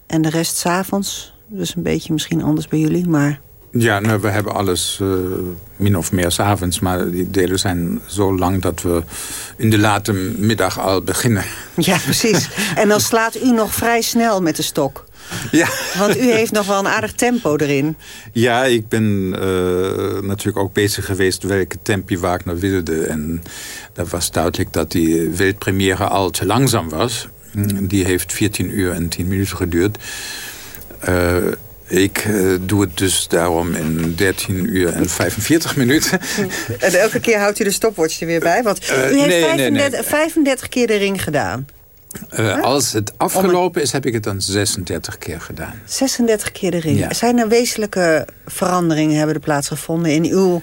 en de rest s'avonds. Dus een beetje misschien anders bij jullie, maar... Ja, nou, we hebben alles uh, min of meer s'avonds. Maar die delen zijn zo lang dat we in de late middag al beginnen. Ja, precies. En dan slaat u nog vrij snel met de stok. Ja. Want u heeft nog wel een aardig tempo erin. Ja, ik ben uh, natuurlijk ook bezig geweest welke tempi Wagner wilde. En dat was duidelijk dat die wereldpremière al te langzaam was. Die heeft 14 uur en 10 minuten geduurd. Uh, Ik uh, doe het dus daarom in 13 uur en 45 minuten. En elke keer houdt u de stopwatch er weer bij? Want u heeft nee, 35, nee, nee. 35 keer de ring gedaan. Uh, als het afgelopen is, heb ik het dan 36 keer gedaan. 36 keer de ring. Ja. Zijn er wezenlijke veranderingen hebben er plaatsgevonden... in uw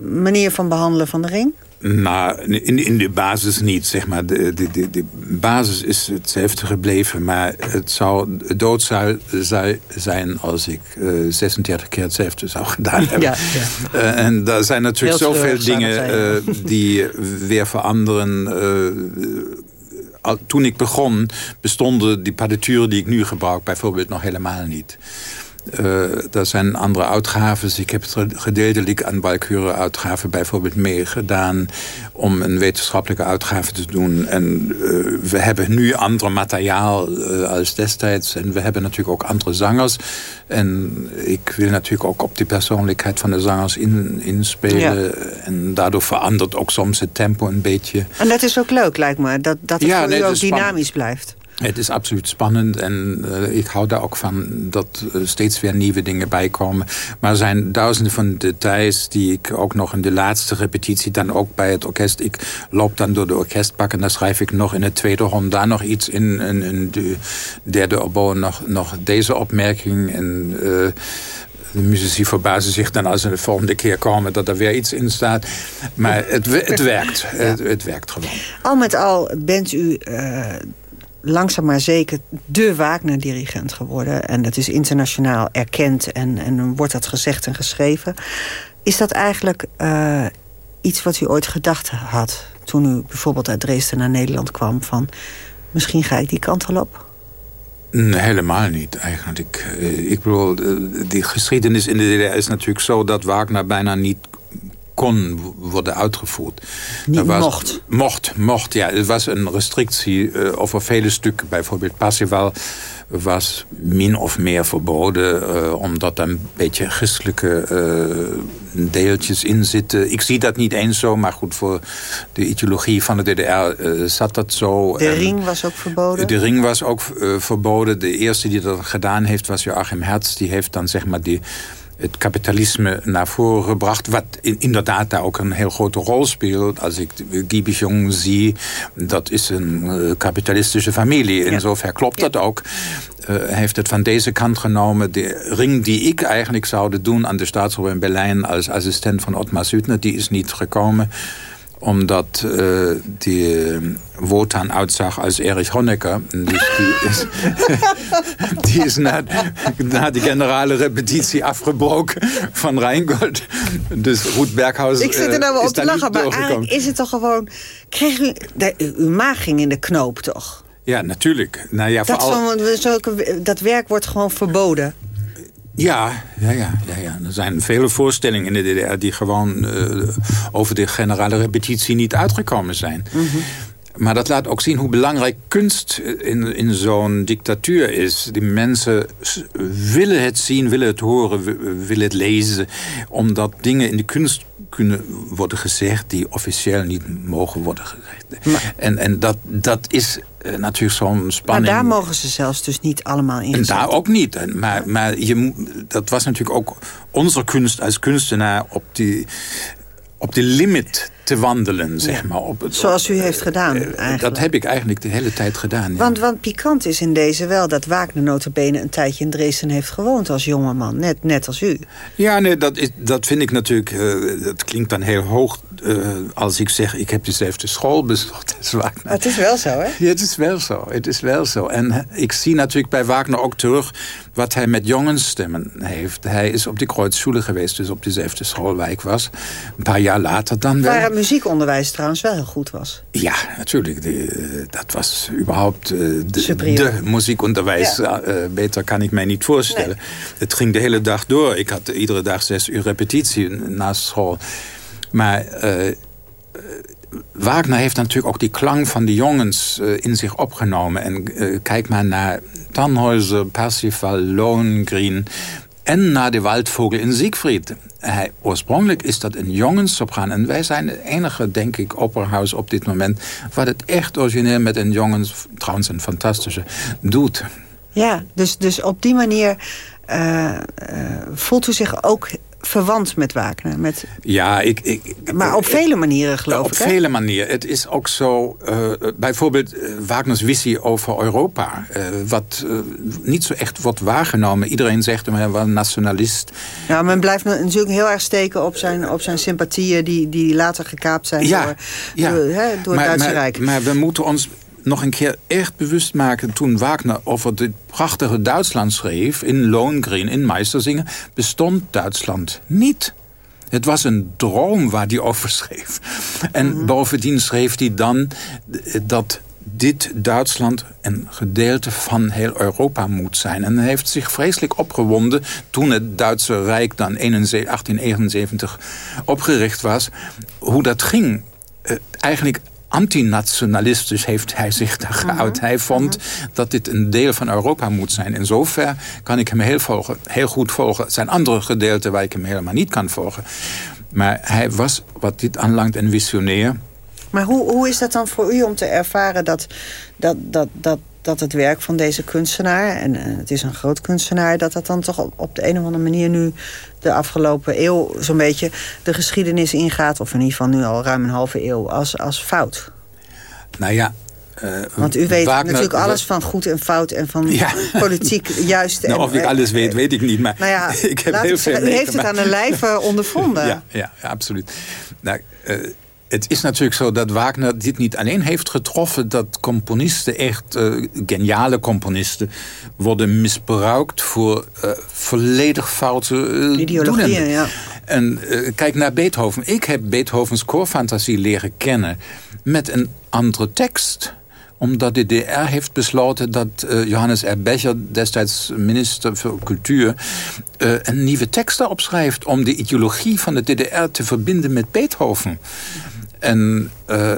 manier van behandelen van de ring? Nou, in, in de basis niet, zeg maar. De, de, de, de basis is hetzelfde gebleven. Maar het zou dood zou, zou zijn als ik uh, 36 keer hetzelfde zou gedaan hebben. Ja, ja. Uh, en daar zijn natuurlijk Heel zoveel dingen uh, die weer veranderen toen ik begon, bestonden die partituren die ik nu gebruik bijvoorbeeld nog helemaal niet. Uh, er zijn andere uitgaven. Ik heb gedeeltelijk aan Walküre-uitgaven bijvoorbeeld meegedaan... om een wetenschappelijke uitgave te doen. En uh, we hebben nu ander materiaal uh, als destijds. En we hebben natuurlijk ook andere zangers. En ik wil natuurlijk ook op die persoonlijkheid van de zangers in, inspelen. Ja. En daardoor verandert ook soms het tempo een beetje. En dat is ook leuk, lijkt me. Dat, dat het ja, voor nee, u ook dynamisch blijft. Het is absoluut spannend en uh, ik hou daar ook van dat er steeds weer nieuwe dingen bijkomen. Maar er zijn duizenden van details die ik ook nog in de laatste repetitie dan ook bij het orkest... Ik loop dan door de orkestbak en dan schrijf ik nog in het tweede rond daar nog iets in. En in de derde oboe nog, nog deze opmerking en... Uh, de muzici verbazen zich dan als ze de volgende keer komen... dat er weer iets in staat. Maar het, het werkt. Ja. Het, het, werkt gewoon. Al met al bent u uh, langzaam maar zeker de Wagner-dirigent geworden. En dat is internationaal erkend en, en wordt dat gezegd en geschreven. Is dat eigenlijk uh, iets wat u ooit gedacht had... toen u bijvoorbeeld uit Dresden naar Nederland kwam... van misschien ga ik die kant wel op? Nee, helemaal niet eigenlijk. Eh, ik bedoel, die geschiedenis in de DDR is natuurlijk zo... dat Wagner bijna niet kon worden uitgevoerd. Niet was, mocht? Mocht, mocht, ja. Het was een restrictie uh, over vele stukken. Bijvoorbeeld Parsifal was min of meer verboden... Uh, omdat er een beetje christelijke uh, deeltjes in zitten. Ik zie dat niet eens zo, maar goed, voor de ideologie van de DDR zat dat zo. De ring was ook verboden? De ring was ook verboden. De eerste die dat gedaan heeft was Joachim Herz. Die heeft dan zeg maar die het kapitalisme naar voren gebracht. Wat in, inderdaad daar ook een heel grote rol speelt. Als ik Gibichong zie, dat is een uh, kapitalistische familie. In zover klopt dat ook. Uh, heeft het van deze kant genomen. De ring die ik eigenlijk zou doen aan de Staatshof in Berlijn... als assistent van Ottmar Südner, die is niet gekomen omdat uh, die Wotan uitzag als Erich Honecker. Dus die is, die is na, na die generale repetitie afgebroken van Reingold. Dus Ruud Berghaus Ik zit er nou wel op te lachen, maar eigenlijk is het toch gewoon... Kreeg u, de, uw maag ging in de knoop, toch? Ja, natuurlijk. Nou ja, dat, vooral... zo, dat werk wordt gewoon verboden. Ja, ja, ja, ja, ja. Er zijn vele voorstellingen in de DDR... die gewoon uh, over de generale repetitie niet uitgekomen zijn. -hmm. Maar dat laat ook zien hoe belangrijk kunst in, in zo'n dictatuur is. Die mensen willen het zien, willen het horen, willen het lezen. Omdat dingen in de kunst kunnen worden gezegd... die officieel niet mogen worden gezegd. Maar, en en dat, dat is uh, natuurlijk zo'n spanning. Maar daar mogen ze zelfs dus niet allemaal in. En daar ook niet. Maar, maar je, dat was natuurlijk ook onze kunst als kunstenaar... op die, op de limit te wandelen, zeg maar. Op Zoals u heeft gedaan, eh, eigenlijk. Dat heb ik eigenlijk de hele tijd gedaan, ja. Want, want pikant is in deze wel dat Wagner notabene een tijdje in Dresden heeft gewoond als jongeman. Net, net als u. Ja, nee, dat, is, dat vind ik natuurlijk... Uh, dat klinkt dan heel hoog uh, als ik zeg... ik heb dezelfde school bezocht als Wagner. Het is wel zo, hè? Ja, het is wel zo. Het is wel zo. En ik zie natuurlijk bij Wagner ook terug... wat hij met jongensstemmen heeft. Hij is op de Kreuzschule geweest, dus op dezelfde school waar ik was. Een paar jaar later dan wel. Muziekonderwijs trouwens wel heel goed was. Ja, natuurlijk. De, dat was überhaupt uh, de, de, muziekonderwijs. Ja. Uh, beter kan ik mij niet voorstellen. Nee. Het ging de hele dag door. Ik had iedere dag zes uur repetitie naast school. Maar uh, Wagner heeft natuurlijk ook die klank van de jongens uh, in zich opgenomen. En uh, kijk maar naar Tannhäuser, Parsifal, Lohengrin en naar de Waldvogel in Siegfried. Hij, oorspronkelijk is dat een jongenssopran. En wij zijn het enige, denk ik, opperhuis op dit moment... wat het echt origineel met een jongens, trouwens een fantastische, doet. Ja, dus, dus op die manier uh, uh, voelt u zich ook verwant met Wagner. Met... Ja, ik, ik, maar op vele manieren geloof op ik. Op vele manieren. Het is ook zo, uh, bijvoorbeeld Wagners visie over Europa. Uh, wat uh, niet zo echt wordt waargenomen. Iedereen zegt hem, hij was een nationalist. Ja, men blijft natuurlijk heel erg steken op zijn, op zijn sympathieën... die, die later gekaapt zijn ja, door, ja. door, hè, door maar, het Duitse maar, Rijk. Maar we moeten ons nog een keer echt bewust maken... toen Wagner over dit prachtige Duitsland schreef... in Lohengrin, in Meistersingen... bestond Duitsland niet. Het was een droom waar hij over schreef. En mm -hmm. bovendien schreef hij dan dat dit Duitsland een gedeelte van heel Europa moet zijn. En hij heeft zich vreselijk opgewonden toen het Duitse Rijk dan 1871 opgericht was. Hoe dat ging, eigenlijk antinationalistisch heeft hij zich daar. Uh -huh. Hij vond uh -huh. dat dit een deel van Europa moet zijn. In zover kan ik hem heel, volgen, heel goed volgen. Het zijn andere gedeelten waar ik hem helemaal niet kan volgen. Maar hij was, wat dit aanlangt, een visionair. Maar hoe, hoe is dat dan voor u om te ervaren dat, dat, dat, dat, dat het werk van deze kunstenaar... en uh, het is een groot kunstenaar... dat dat dan toch op, op de een of andere manier nu de afgelopen eeuw... zo'n beetje de geschiedenis ingaat... of in ieder geval nu al ruim een halve eeuw, als, als fout? Nou ja, uh, Want u weet Wagner, natuurlijk alles van goed en fout en van ja. politiek juist. nou, of ik alles weet, weet ik niet, maar nou ja, ik heb heel veel U heeft het aan de lijf uh, ondervonden. ja, ja, ja, absoluut. Nou, uh, het is natuurlijk zo dat Wagner dit niet alleen heeft getroffen... dat componisten, echt uh, geniale componisten... worden misbruikt voor uh, volledig foute uh, Ideologieën, ja. En kijk naar Beethoven. Ik heb Beethovens koorfantasie leren kennen met een andere tekst omdat de DR heeft besloten dat Johannes R. Becher... destijds minister voor cultuur... Een nieuwe tekst daarop schrijft... om de ideologie van de DDR te verbinden met Beethoven. En uh,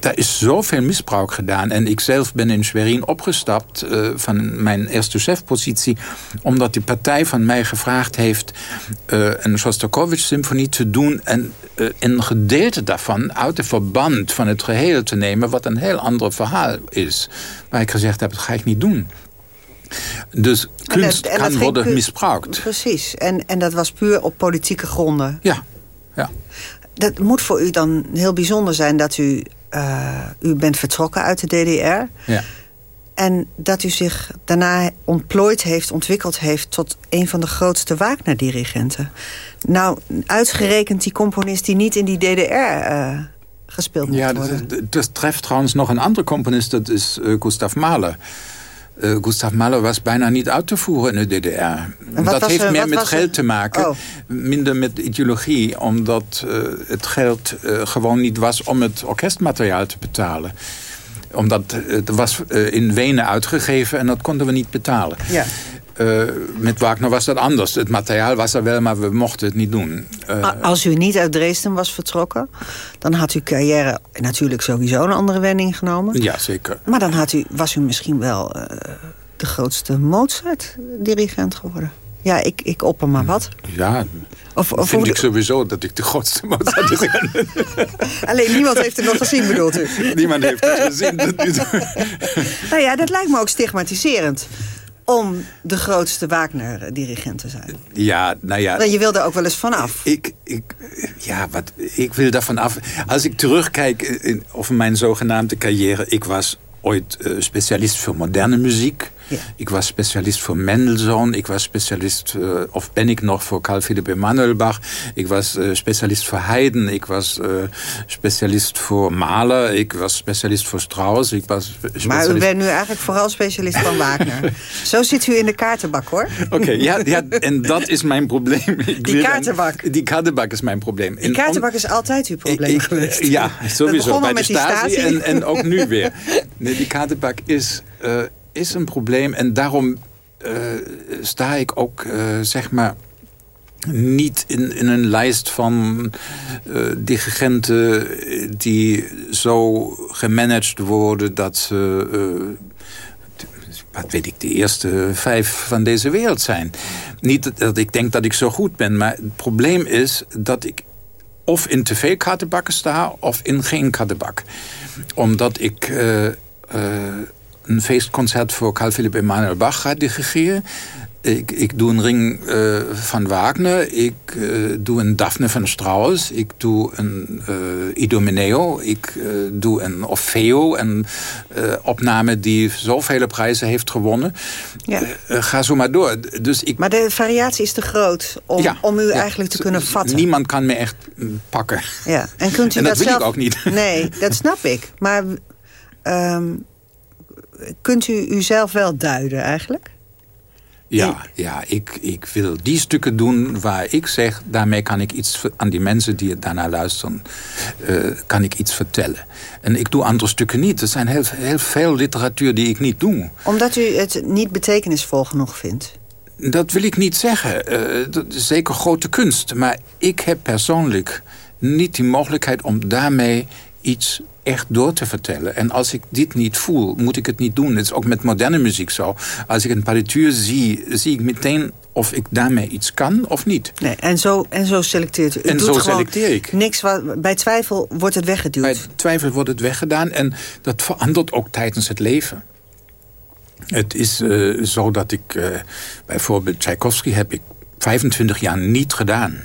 daar is zoveel misbruik gedaan. En ik zelf ben in Schwerin opgestapt uh, van mijn eerste chefpositie... omdat die partij van mij gevraagd heeft... Uh, een Shostakovich-symfonie te doen... en uh, een gedeelte daarvan uit de verband van het geheel te nemen... wat een heel ander verhaal is. Waar ik gezegd heb, dat ga ik niet doen. Dus kunst en dat, en kan worden misbruikt. Precies, en, en dat was puur op politieke gronden. Ja, ja. Dat moet voor u dan heel bijzonder zijn dat u... eh, u bent vertrokken uit de DDR... ja. En dat u zich daarna ontplooid heeft, ontwikkeld heeft... tot een van de grootste Wagner-dirigenten. Nou, uitgerekend die componist die niet in die DDR eh, gespeeld moet Ja, worden. dat, dat treft trouwens nog een andere componist, dat is uh, Gustav Mahler. Uh, Gustav Mahler was bijna niet uit te voeren in de DDR. Dat was heeft er- meer wat met was geld te maken, Oh. minder met ideologie. Omdat uh, het geld uh, gewoon niet was om het orkestmateriaal te betalen. Omdat het was in Wenen uitgegeven en dat konden we niet betalen. Ja. Uh, met Wagner was dat anders. Het materiaal was er wel, maar we mochten het niet doen. Uh, A- Als u niet uit Dresden was vertrokken... dan had uw carrière natuurlijk sowieso een andere wending genomen. ja, zeker. Maar dan had u, was u misschien wel eh, de grootste Mozart-dirigent geworden. Ja, ik, ik opper maar wat. Ja, Of, of vind ik sowieso dat ik de grootste Mozart ben. Alleen niemand heeft het nog gezien, bedoelt u? Niemand heeft het gezien. Nou ja, dat lijkt me ook stigmatiserend. Om de grootste Wagner-dirigent te zijn. Ja, nou ja. Want je wil er ook wel eens vanaf. Ik, ik, ja, wat, ik wil daarvan af. Als ik terugkijk in, over mijn zogenaamde carrière... ik was ooit uh, specialist voor moderne muziek. Ja. Ik was specialist voor Mendelssohn. Ik was specialist, uh, of ben ik nog, voor Carl Philipp Emanuel Bach. Ik was uh, specialist voor Haydn. Ik was specialist voor Mahler. Ik was specialist voor Strauss. Ik was specialist... Maar u bent nu eigenlijk vooral specialist van Wagner. Zo zit u in de kaartenbak, hoor. Oké, okay, ja, ja, en dat is mijn probleem. Ik Die kaartenbak. Die kaartenbak is mijn probleem. Die kaartenbak is altijd uw probleem ik, geweest. Ja, sowieso. Bij de Stasi. En, en ook nu weer. Nee, die kaartenbak is, uh, is een probleem. En daarom uh, sta ik ook, uh, zeg maar niet in, in een lijst van uh, dirigenten die zo gemanaged worden dat ze, wat weet ik, de eerste vijf van deze wereld zijn. Niet dat ik denk dat ik zo goed ben, maar het probleem is dat ik of in te veel kattenbakken sta of in geen kattenbak. Omdat ik een feestconcert voor Carl Philipp Emanuel Bach dirigeren. Ik, ik doe een ring uh, van Wagner. Ik uh, doe een Daphne van Strauss. Ik doe een uh, Idomeneo. Ik doe een Orfeo. Een opname die zoveel prijzen heeft gewonnen. Ja. ga zo maar door. Dus ik... Maar de variatie is te groot om, ja, om u ja. eigenlijk te kunnen vatten. Niemand kan me echt pakken. Ja. En, kunt u en dat, dat wil zelf... ik ook niet. Nee, dat snap ik. Maar um, kunt u uzelf wel duiden eigenlijk? Ja, ja ik, ik wil die stukken doen waar ik zeg... daarmee kan ik iets aan die mensen die daarna luisteren... Uh, kan ik iets vertellen. En ik doe andere stukken niet. Er zijn heel, heel veel literatuur die ik niet doe. Omdat u het niet betekenisvol genoeg vindt? Dat wil ik niet zeggen. Uh, dat is zeker grote kunst. Maar ik heb persoonlijk niet die mogelijkheid om daarmee iets echt door te vertellen. En als ik dit niet voel, moet ik het niet doen. Het is ook met moderne muziek zo. Als ik een partituur zie, zie ik meteen of ik daarmee iets kan of niet. Nee, en, zo, en zo selecteert u. u en doet zo selecteer ik. Niks wat, bij twijfel wordt het weggeduwd. Bij twijfel wordt het weggedaan en dat verandert ook tijdens het leven. Het is uh, zo dat ik uh, bijvoorbeeld Tchaikovsky heb ik 25 jaar niet gedaan.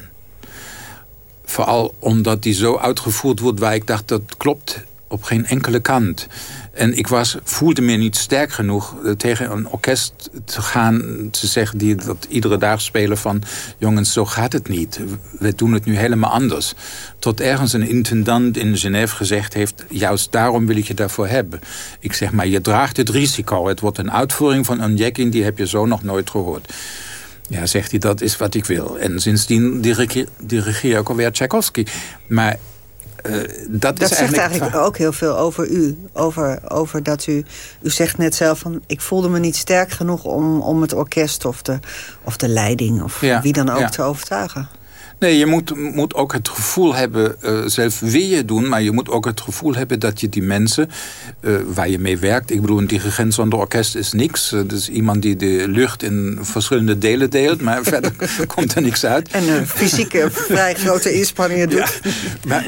Vooral omdat die zo uitgevoerd wordt waar ik dacht dat klopt op geen enkele kant. En ik was, voelde me niet sterk genoeg uh, tegen een orkest te gaan... te zeggen die dat iedere dag spelen van... jongens, zo gaat het niet. We doen het nu helemaal anders. Tot ergens een intendant in Genève gezegd heeft... juist daarom wil ik je daarvoor hebben. Ik zeg maar, je draagt het risico. Het wordt een uitvoering van een jacking... die heb je zo nog nooit gehoord. Ja, zegt hij, dat is wat ik wil. En sindsdien dirigeer ik alweer Tchaikovsky. Maar uh, dat, dat is zegt eigenlijk, eigenlijk ook heel veel over u. Over, over dat u... U zegt net zelf van... ik voelde me niet sterk genoeg om, om het orkest of de, of de leiding... of Ja, wie dan ook ja. te overtuigen. Nee, je moet, moet ook het gevoel hebben, uh, zelf wil je doen... maar je moet ook het gevoel hebben dat je die mensen uh, waar je mee werkt... ik bedoel, een dirigent zonder orkest is niks. Uh, dus iemand die de lucht in verschillende delen deelt... maar verder komt er niks uit. En een fysieke vrij grote inspanningen doet. Ja, maar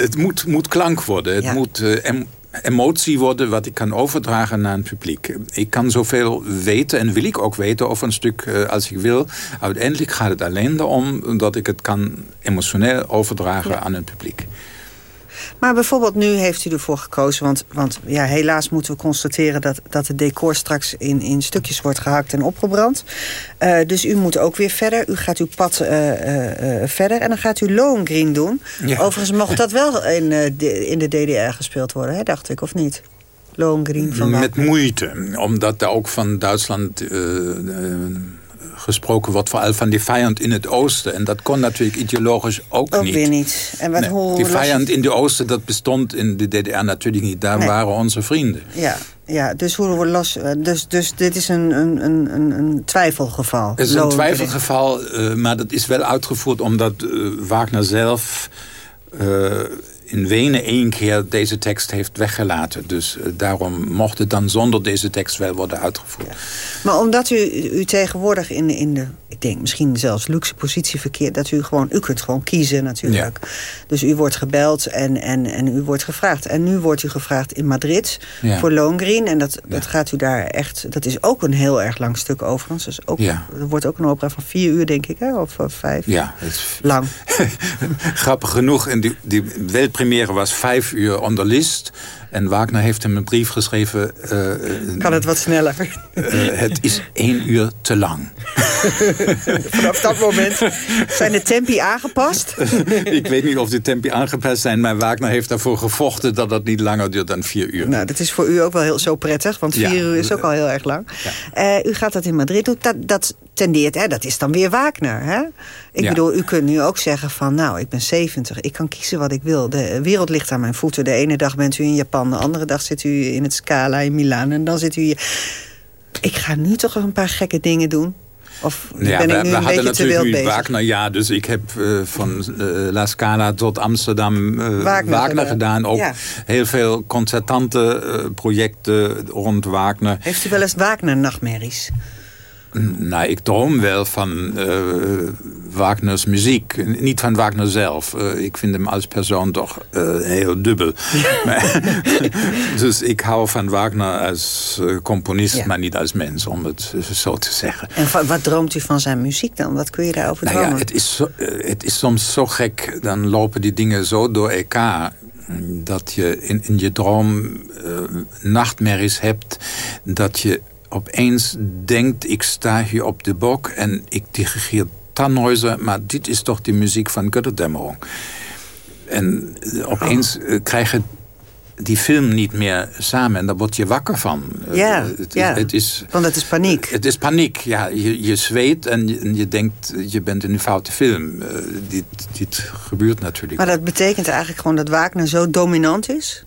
het moet, moet klank worden. Het Ja. moet em- emotie worden wat ik kan overdragen naar een publiek. Ik kan zoveel weten en wil ik ook weten over een stuk eh, als ik wil. Uiteindelijk gaat het alleen erom dat ik het kan emotioneel overdragen aan een publiek. Maar bijvoorbeeld nu heeft u ervoor gekozen... want, want ja, helaas moeten we constateren dat, dat het decor straks in, in stukjes wordt gehakt en opgebrand. Eh, dus u moet ook weer verder. U gaat uw pad eh, eh, verder en dan gaat u Lohengrin doen. Ja. Overigens mocht dat wel in, de, in de DDR gespeeld worden, hè, dacht ik, of niet? Lohengrin van Met Wagner. moeite, omdat er ook van Duitsland gesproken wordt, vooral van die vijand in het oosten. En dat kon natuurlijk ideologisch ook, Ook niet. weer niet. En wat, Nee, hoe, die vijand in de oosten, dat bestond in de DDR natuurlijk niet. Daar Nee. waren onze vrienden. Ja, ja dus, hoe eh, dus, dus dit is een, een, een, een- twijfelgeval. Het is een twijfelgeval, eh, maar dat is wel uitgevoerd omdat eh, Wagner zelf eh, in Wenen één keer deze tekst heeft weggelaten. Dus eh, daarom mocht het dan zonder deze tekst wel worden uitgevoerd. Maar omdat u, u tegenwoordig in, de- in de, ik denk misschien zelfs luxe positie verkeert... dat u gewoon, u kunt gewoon kiezen natuurlijk. Dus u wordt gebeld en, en, en u wordt gevraagd. En nu wordt u gevraagd in Madrid Ja. voor Lohengrin. En dat, dat gaat u daar echt, dat is ook een heel erg lang stuk overigens. Dus ook, Ja. Er wordt ook een opera van vier uur denk ik, hè? Of, of vijf. Ja, het is Lang. grappig genoeg. En die, die wereldpremière was vijf uur onder Liszt. En Wagner heeft hem een brief geschreven... eh, Kan het wat sneller? eh, het is één uur te lang. Vanaf dat moment zijn de tempi aangepast. ik weet niet of de tempi aangepast zijn... maar Wagner heeft daarvoor gevochten dat dat niet langer duurt dan vier uur. Nou, dat is voor u ook wel heel zo prettig, want vier Ja. uur is ook al heel erg lang. Eh, u gaat dat in Madrid doen, dat, dat tendeert, hè, dat is dan weer Wagner. Hè? Ik Ja. bedoel, u kunt nu ook zeggen van, nou, ik ben 70, ik kan kiezen wat ik wil. De wereld ligt aan mijn voeten. De ene dag bent u in Japan, de andere dag zit u in het Scala in Milaan... en dan zit u hier. Ik ga nu toch een paar gekke dingen doen. Of Ja, ben we, ik nu we een hadden beetje te natuurlijk nu bezig? Wagner, ja, dus ik heb eh, van eh, La Scala tot Amsterdam eh, Wagner, gedaan. gedaan. Ook Ja. heel veel concertante projecten rond Wagner. Heeft u wel eens Wagner-nachtmerries? Nou, ik droom wel van uh, Wagners muziek. Niet van Wagner zelf. Uh, ik vind hem als persoon toch uh, heel dubbel. dus ik hou van Wagner als componist, ja. maar niet als mens, om het zo te zeggen. En wat droomt u van zijn muziek dan? Wat kun je daarover dromen? Nou ja, het, is zo, het is soms zo gek. Dan lopen die dingen zo door elkaar dat je in, in je droom nachtmerries hebt... dat je opeens denkt, ik sta hier op de bok en ik dirigeer Tannhäuser, maar dit is toch de muziek van Götterdämmerung. En opeens oh. krijgen die film niet meer samen. En daar word je wakker van. Ja, het, ja. Het is, want het is paniek. Het is paniek, ja. Je, je zweet en je, en je denkt, je bent in een foute film. Uh, dit, dit gebeurt natuurlijk. Maar dat betekent eigenlijk gewoon dat Wagner zo dominant is...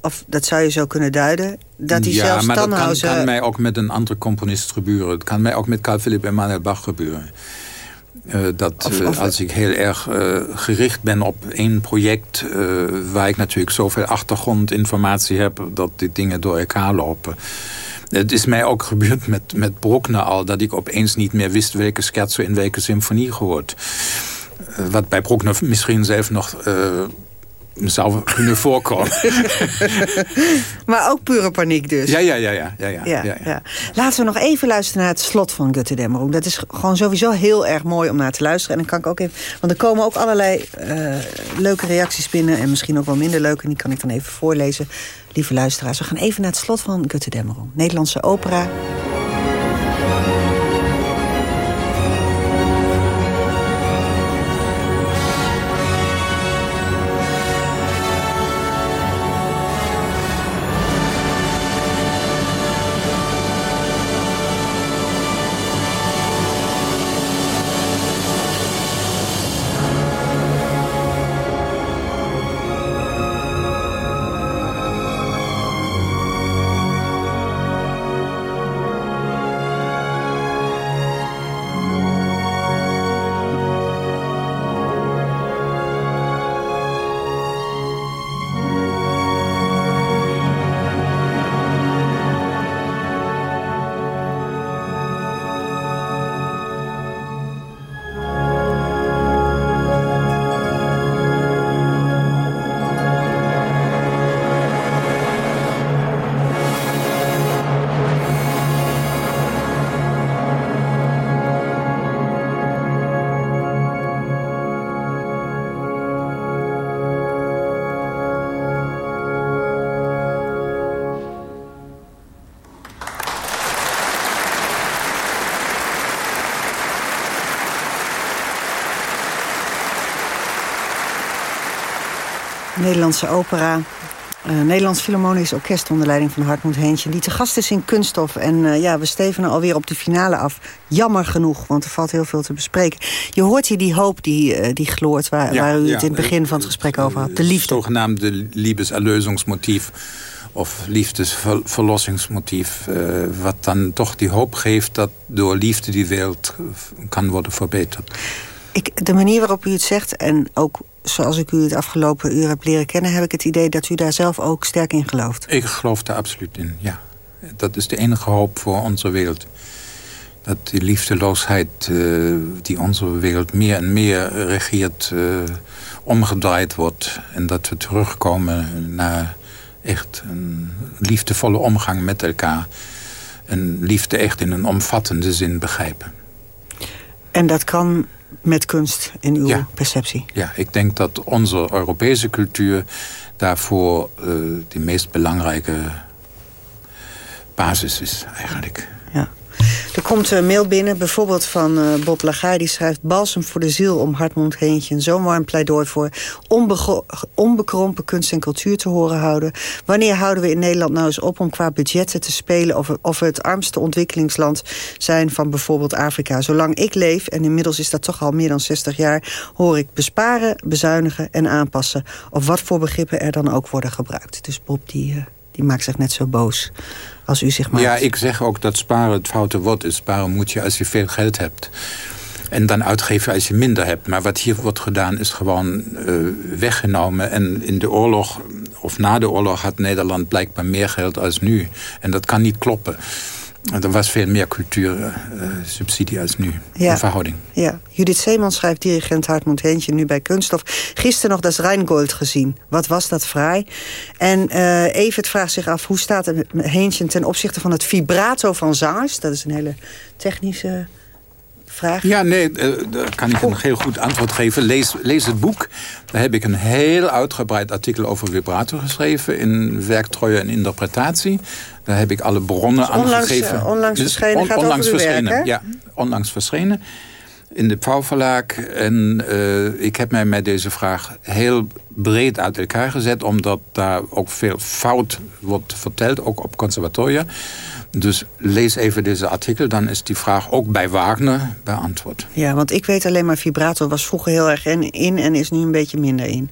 Of dat zou je zo kunnen duiden. Dat hij ja, zelfs maar dat kan, kan, mij ook met een andere componist gebeuren. Het kan mij ook met Carl Philipp Emanuel Bach gebeuren. Uh, dat of, of, als ik heel erg uh, gericht ben op één project... Uh, waar ik natuurlijk zoveel achtergrondinformatie heb... dat die dingen door elkaar lopen. Het is mij ook gebeurd met, met Bruckner al... dat ik opeens niet meer wist welke scherzo in welke symfonie gehoord. wat bij Bruckner misschien zelf nog zou kunnen voorkomen. maar ook pure paniek dus. Ja, ja, ja. ja, ja, ja, ja, ja. Laten we nog even luisteren naar het slot van Götterdämmerung. Dat is gewoon sowieso heel erg mooi om naar te luisteren. En dan kan ik ook even... Want er komen ook allerlei uh, leuke reacties binnen... en misschien ook wel minder leuke. En die kan ik dan even voorlezen. Lieve luisteraars, we gaan even naar het slot van Götterdämmerung. Nederlandse opera... Nederlandse opera. Uh, Nederlands Philharmonisch Orkest onder leiding van Hartmoed Heentje... die te gast is in Kunststof. En uh, ja, we stevenen alweer op de finale af. Jammer genoeg, want er valt heel veel te bespreken. Je hoort hier die hoop die, uh, die gloort... waar, ja, waar u ja, het in het begin van het gesprek over had. De liefde. Het zogenaamde liebeserleuzingsmotief of liefdesverlossingsmotief... wat dan toch die hoop geeft dat door liefde die wereld kan worden verbeterd. Ik, de manier waarop u het zegt en ook zoals ik u het afgelopen uur heb leren kennen... heb ik het idee dat u daar zelf ook sterk in gelooft. Ik geloof daar absoluut in, ja. Dat is de enige hoop voor onze wereld. Dat die liefdeloosheid uh, die onze wereld meer en meer regeert... Uh, omgedraaid wordt. En dat we terugkomen naar echt een liefdevolle omgang met elkaar. En liefde echt in een omvattende zin begrijpen. En dat kan met kunst in uw perceptie? Ja, ik denk dat onze Europese cultuur daarvoor uh, de meest belangrijke basis is eigenlijk. Er komt een mail binnen, bijvoorbeeld van uh, Bob Lagai... die schrijft balsem voor de ziel om Hartmond Heentje. Een zo'n warm pleidooi voor onbekrompen kunst en cultuur te horen houden. Wanneer houden we in Nederland nou eens op om qua budgetten te spelen... of, of we het armste ontwikkelingsland zijn van bijvoorbeeld Afrika? Zolang ik leef, en inmiddels is dat toch al meer dan 60 jaar... hoor ik besparen, bezuinigen en aanpassen. Of wat voor begrippen er dan ook worden gebruikt. Dus Bob die, uh, die maakt zich net zo boos als u zich. Ja, ik zeg ook dat sparen het foute woord is. Sparen moet je als je veel geld hebt. En dan uitgeven als je minder hebt. Maar wat hier wordt gedaan is gewoon uh, weggenomen. En in de oorlog, of na de oorlog, had Nederland blijkbaar meer geld als nu. En dat kan niet kloppen. Er was veel meer cultuursubsidie als nu, Ja. in verhouding. Ja, Judith Zeeman schrijft dirigent Hartmut Heentje nu bij Kunststof. Gisteren nog das Rheingold gezien. Wat was dat fraai. En eh Evert vraagt zich af, hoe staat Heentje ten opzichte van het vibrato van zangers? Dat is een hele technische vraag. Ja, nee, eh, daar kan ik een heel goed antwoord geven. Lees, lees het boek. Daar heb ik een heel uitgebreid artikel over vibrato geschreven... in werktreue en interpretatie. Daar heb ik alle bronnen onlangs, aangegeven. eh, onlangs Dus verschenen, onlangs werk, verschenen? Ja, onlangs verschenen. In de Pauwverlaag. En eh, ik heb mij met deze vraag heel breed uit elkaar gezet... omdat daar ook veel fout wordt verteld, ook op conservatoria. Dus lees even deze artikel, dan is die vraag ook bij Wagner beantwoord. Ja, want ik weet alleen maar vibrato was vroeger heel erg in, en is nu een beetje minder in.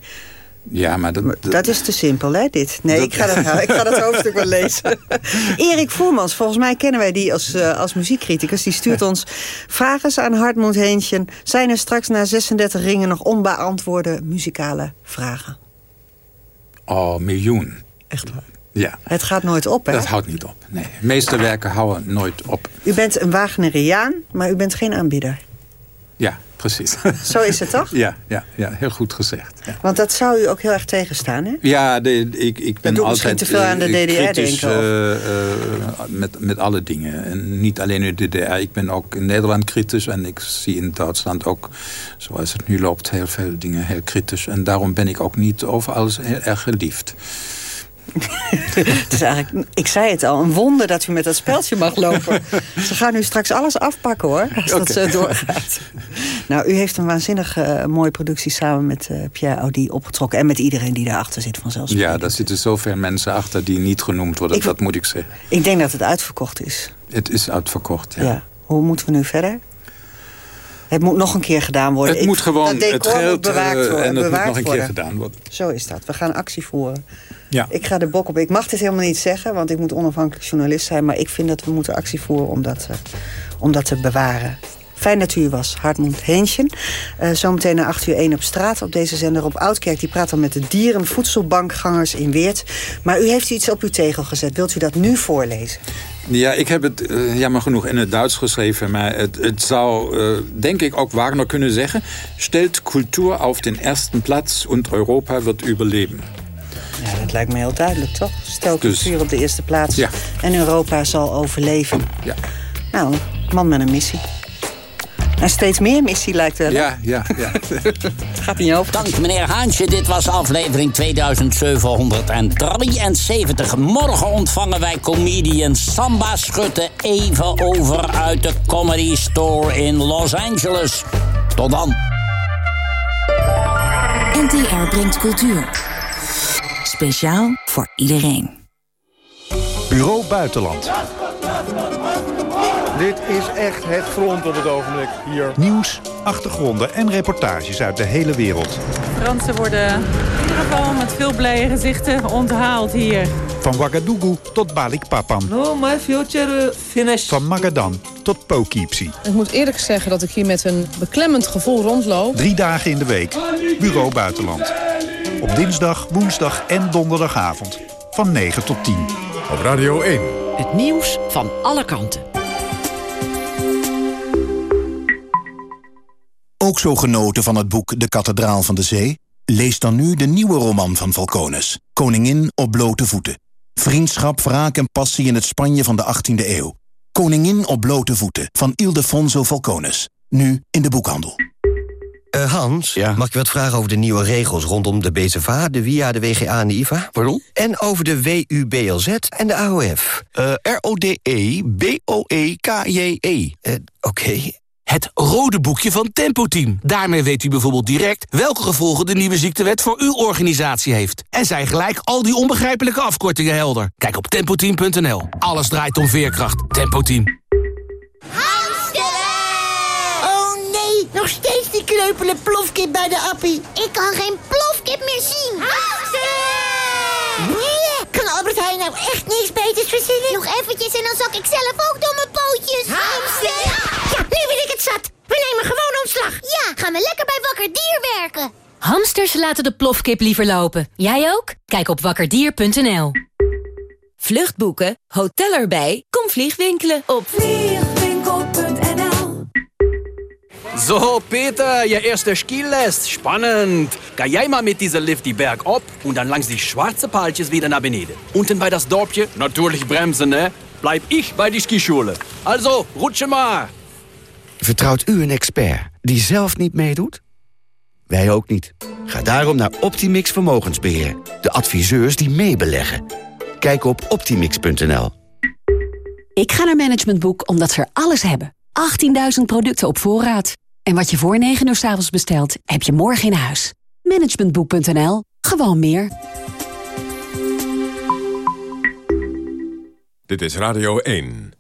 Ja, maar dat, Dat is te simpel, hè, dit? Nee, Dat- ik, ga dat, ik ga dat hoofdstuk wel lezen. Erik Voermans, volgens mij kennen wij die als, eh, als muziekcriticus. Die stuurt ons vragen aan Hartmut Heentje. Zijn er straks na 36 ringen nog onbeantwoorde muzikale vragen? Oh, miljoen. Echt waar? Ja, Het gaat nooit op, hè? dat houdt niet op. Nee, de meeste werken houden nooit op. U bent een Wagneriaan, maar u bent geen aanbieder. Ja, precies. Zo is het toch? Ja, ja, ja heel goed gezegd. Ja, Want dat zou u ook heel erg tegenstaan, hè? ja de, ik, ik ben altijd te veel aan de eh, DDR kritisch, denken, of? eh, eh, met, met alle dingen. En niet alleen in de DDR. Ik ben ook in Nederland kritisch. En ik zie in Duitsland ook, zoals het nu loopt, heel veel dingen heel kritisch. En daarom ben ik ook niet over alles heel erg geliefd. Het is eigenlijk, ik zei het al, een wonder dat u met dat speltje mag lopen. Ze gaan u straks alles afpakken hoor, als dat zo doorgaat. Nou, u heeft een waanzinnig eh, mooie productie samen met eh, Pierre Audi opgetrokken. En met iedereen die daarachter zit vanzelfs. Ja, daar zitten zoveel mensen achter die niet genoemd worden. Ik- dat moet ik zeggen. Ik denk dat het uitverkocht is. Het is uitverkocht, ja. Ja. Hoe moeten we nu verder? Het moet nog een keer gedaan worden. Het Ik- moet gewoon, het geld bewaakt eh, worden, en het moet nog een keer gedaan worden. Zo is dat. We gaan actie voeren. Ja. Ik ga de bok op. Ik mag dit helemaal niet zeggen, want ik moet onafhankelijk journalist zijn. Maar ik vind dat we moeten actie voeren om dat, eh, om dat te bewaren. Fijn dat u hier was, Hartmut Heentjen. Eh, zometeen na 8 uur 1 op straat op deze zender op Oudkerk. Die praat dan met de dierenvoedselbankgangers in Weert. Maar u heeft iets op uw tegel gezet. Wilt u dat nu voorlezen? Ja, ik heb het eh, jammer genoeg in het Duits geschreven, maar het, het zou, eh, denk ik, ook Wagner kunnen zeggen. Stelt cultuur auf den ersten Platz und Europa wird überleben. Ja, dat lijkt me heel duidelijk, toch? Stel Dus- cultuur op de eerste plaats. Ja. En Europa zal overleven. Ja, Nou, man met een missie. En steeds meer missie lijkt wel. ja, ja. ja. Het gaat niet over. Dank meneer Haantje, dit was aflevering 2773. Morgen ontvangen wij comedian Samba Schutte even over uit de Comedy Store in Los Angeles. Tot dan. NTR brengt cultuur. Speciaal voor iedereen. Bureau Buitenland. Dit is echt het front op het ogenblik hier. Nieuws, achtergronden en reportages uit de hele wereld. Fransen worden in ieder geval met veel blije gezichten onthaald hier. Van Ouagadougou tot Balikpapan. No, my future finished. Van Magadan tot Poughkeepsie. Ik moet eerlijk zeggen dat ik hier met een beklemmend gevoel rondloop. Drie dagen in de week. Bureau Buitenland. Op dinsdag, woensdag en donderdagavond. Van 9 tot 10. Op Radio 1. Het nieuws van alle kanten. Ook zo genoten van het boek De Kathedraal van de Zee? Lees dan nu de nieuwe roman van Falcones. Koningin op blote voeten. Vriendschap, wraak en passie in het Spanje van de 18e eeuw. Koningin op blote voeten van Ildefonso Falcones. Nu in de boekhandel. Eh, Hans, mag ik wat vragen over de nieuwe regels rondom de BZVA, de WIA, de WGA en de IVA? Pardon? En over de WUBLZ en de AOF. R-O-D-E, B-O-E-K-J-E. Oké. Het rode boekje van Tempo Team. Daarmee weet u bijvoorbeeld direct welke gevolgen de nieuwe ziektewet voor uw organisatie heeft. En zijn gelijk al die onbegrijpelijke afkortingen helder. Kijk op tempoteam.nl. Alles draait om veerkracht. Tempo Team. Oh nee, nog steeds die kreupele plofkip bij de appie. Ik kan geen plofkip meer zien. Nee, kan Albert Heijn nou echt niks beters verzinnen? Nog eventjes en dan zak ik zelf ook door mijn pootjes. Hamster! We nemen gewoon ontslag. Ja, gaan we lekker bij Wakker Dier werken. Hamsters laten de plofkip liever lopen. Jij ook? Kijk op wakkerdier.nl. Vluchtboeken, hotel erbij, kom vliegwinkelen op vliegwinkel.nl So, Peter, je eerste Skilest. Spannend. Ga jij maar mit dieser Lift die Berg op und dann langs die schwarze Paaltjes wieder naar beneden. Unten bei das Dorpje, natürlich bremsen, ne? Bleib ich bei die Skischule. Also, rutsche maar. Vertrouwt u een expert die zelf niet meedoet? Wij ook niet. Ga daarom naar Optimix Vermogensbeheer. De adviseurs die meebeleggen. Kijk op optimix.nl. Ik ga naar Management Boek omdat ze er alles hebben. 18.000 producten op voorraad. En wat je voor 9 uur s avonds bestelt, heb je morgen in huis. Managementboek.nl. Gewoon meer. Dit is Radio 1.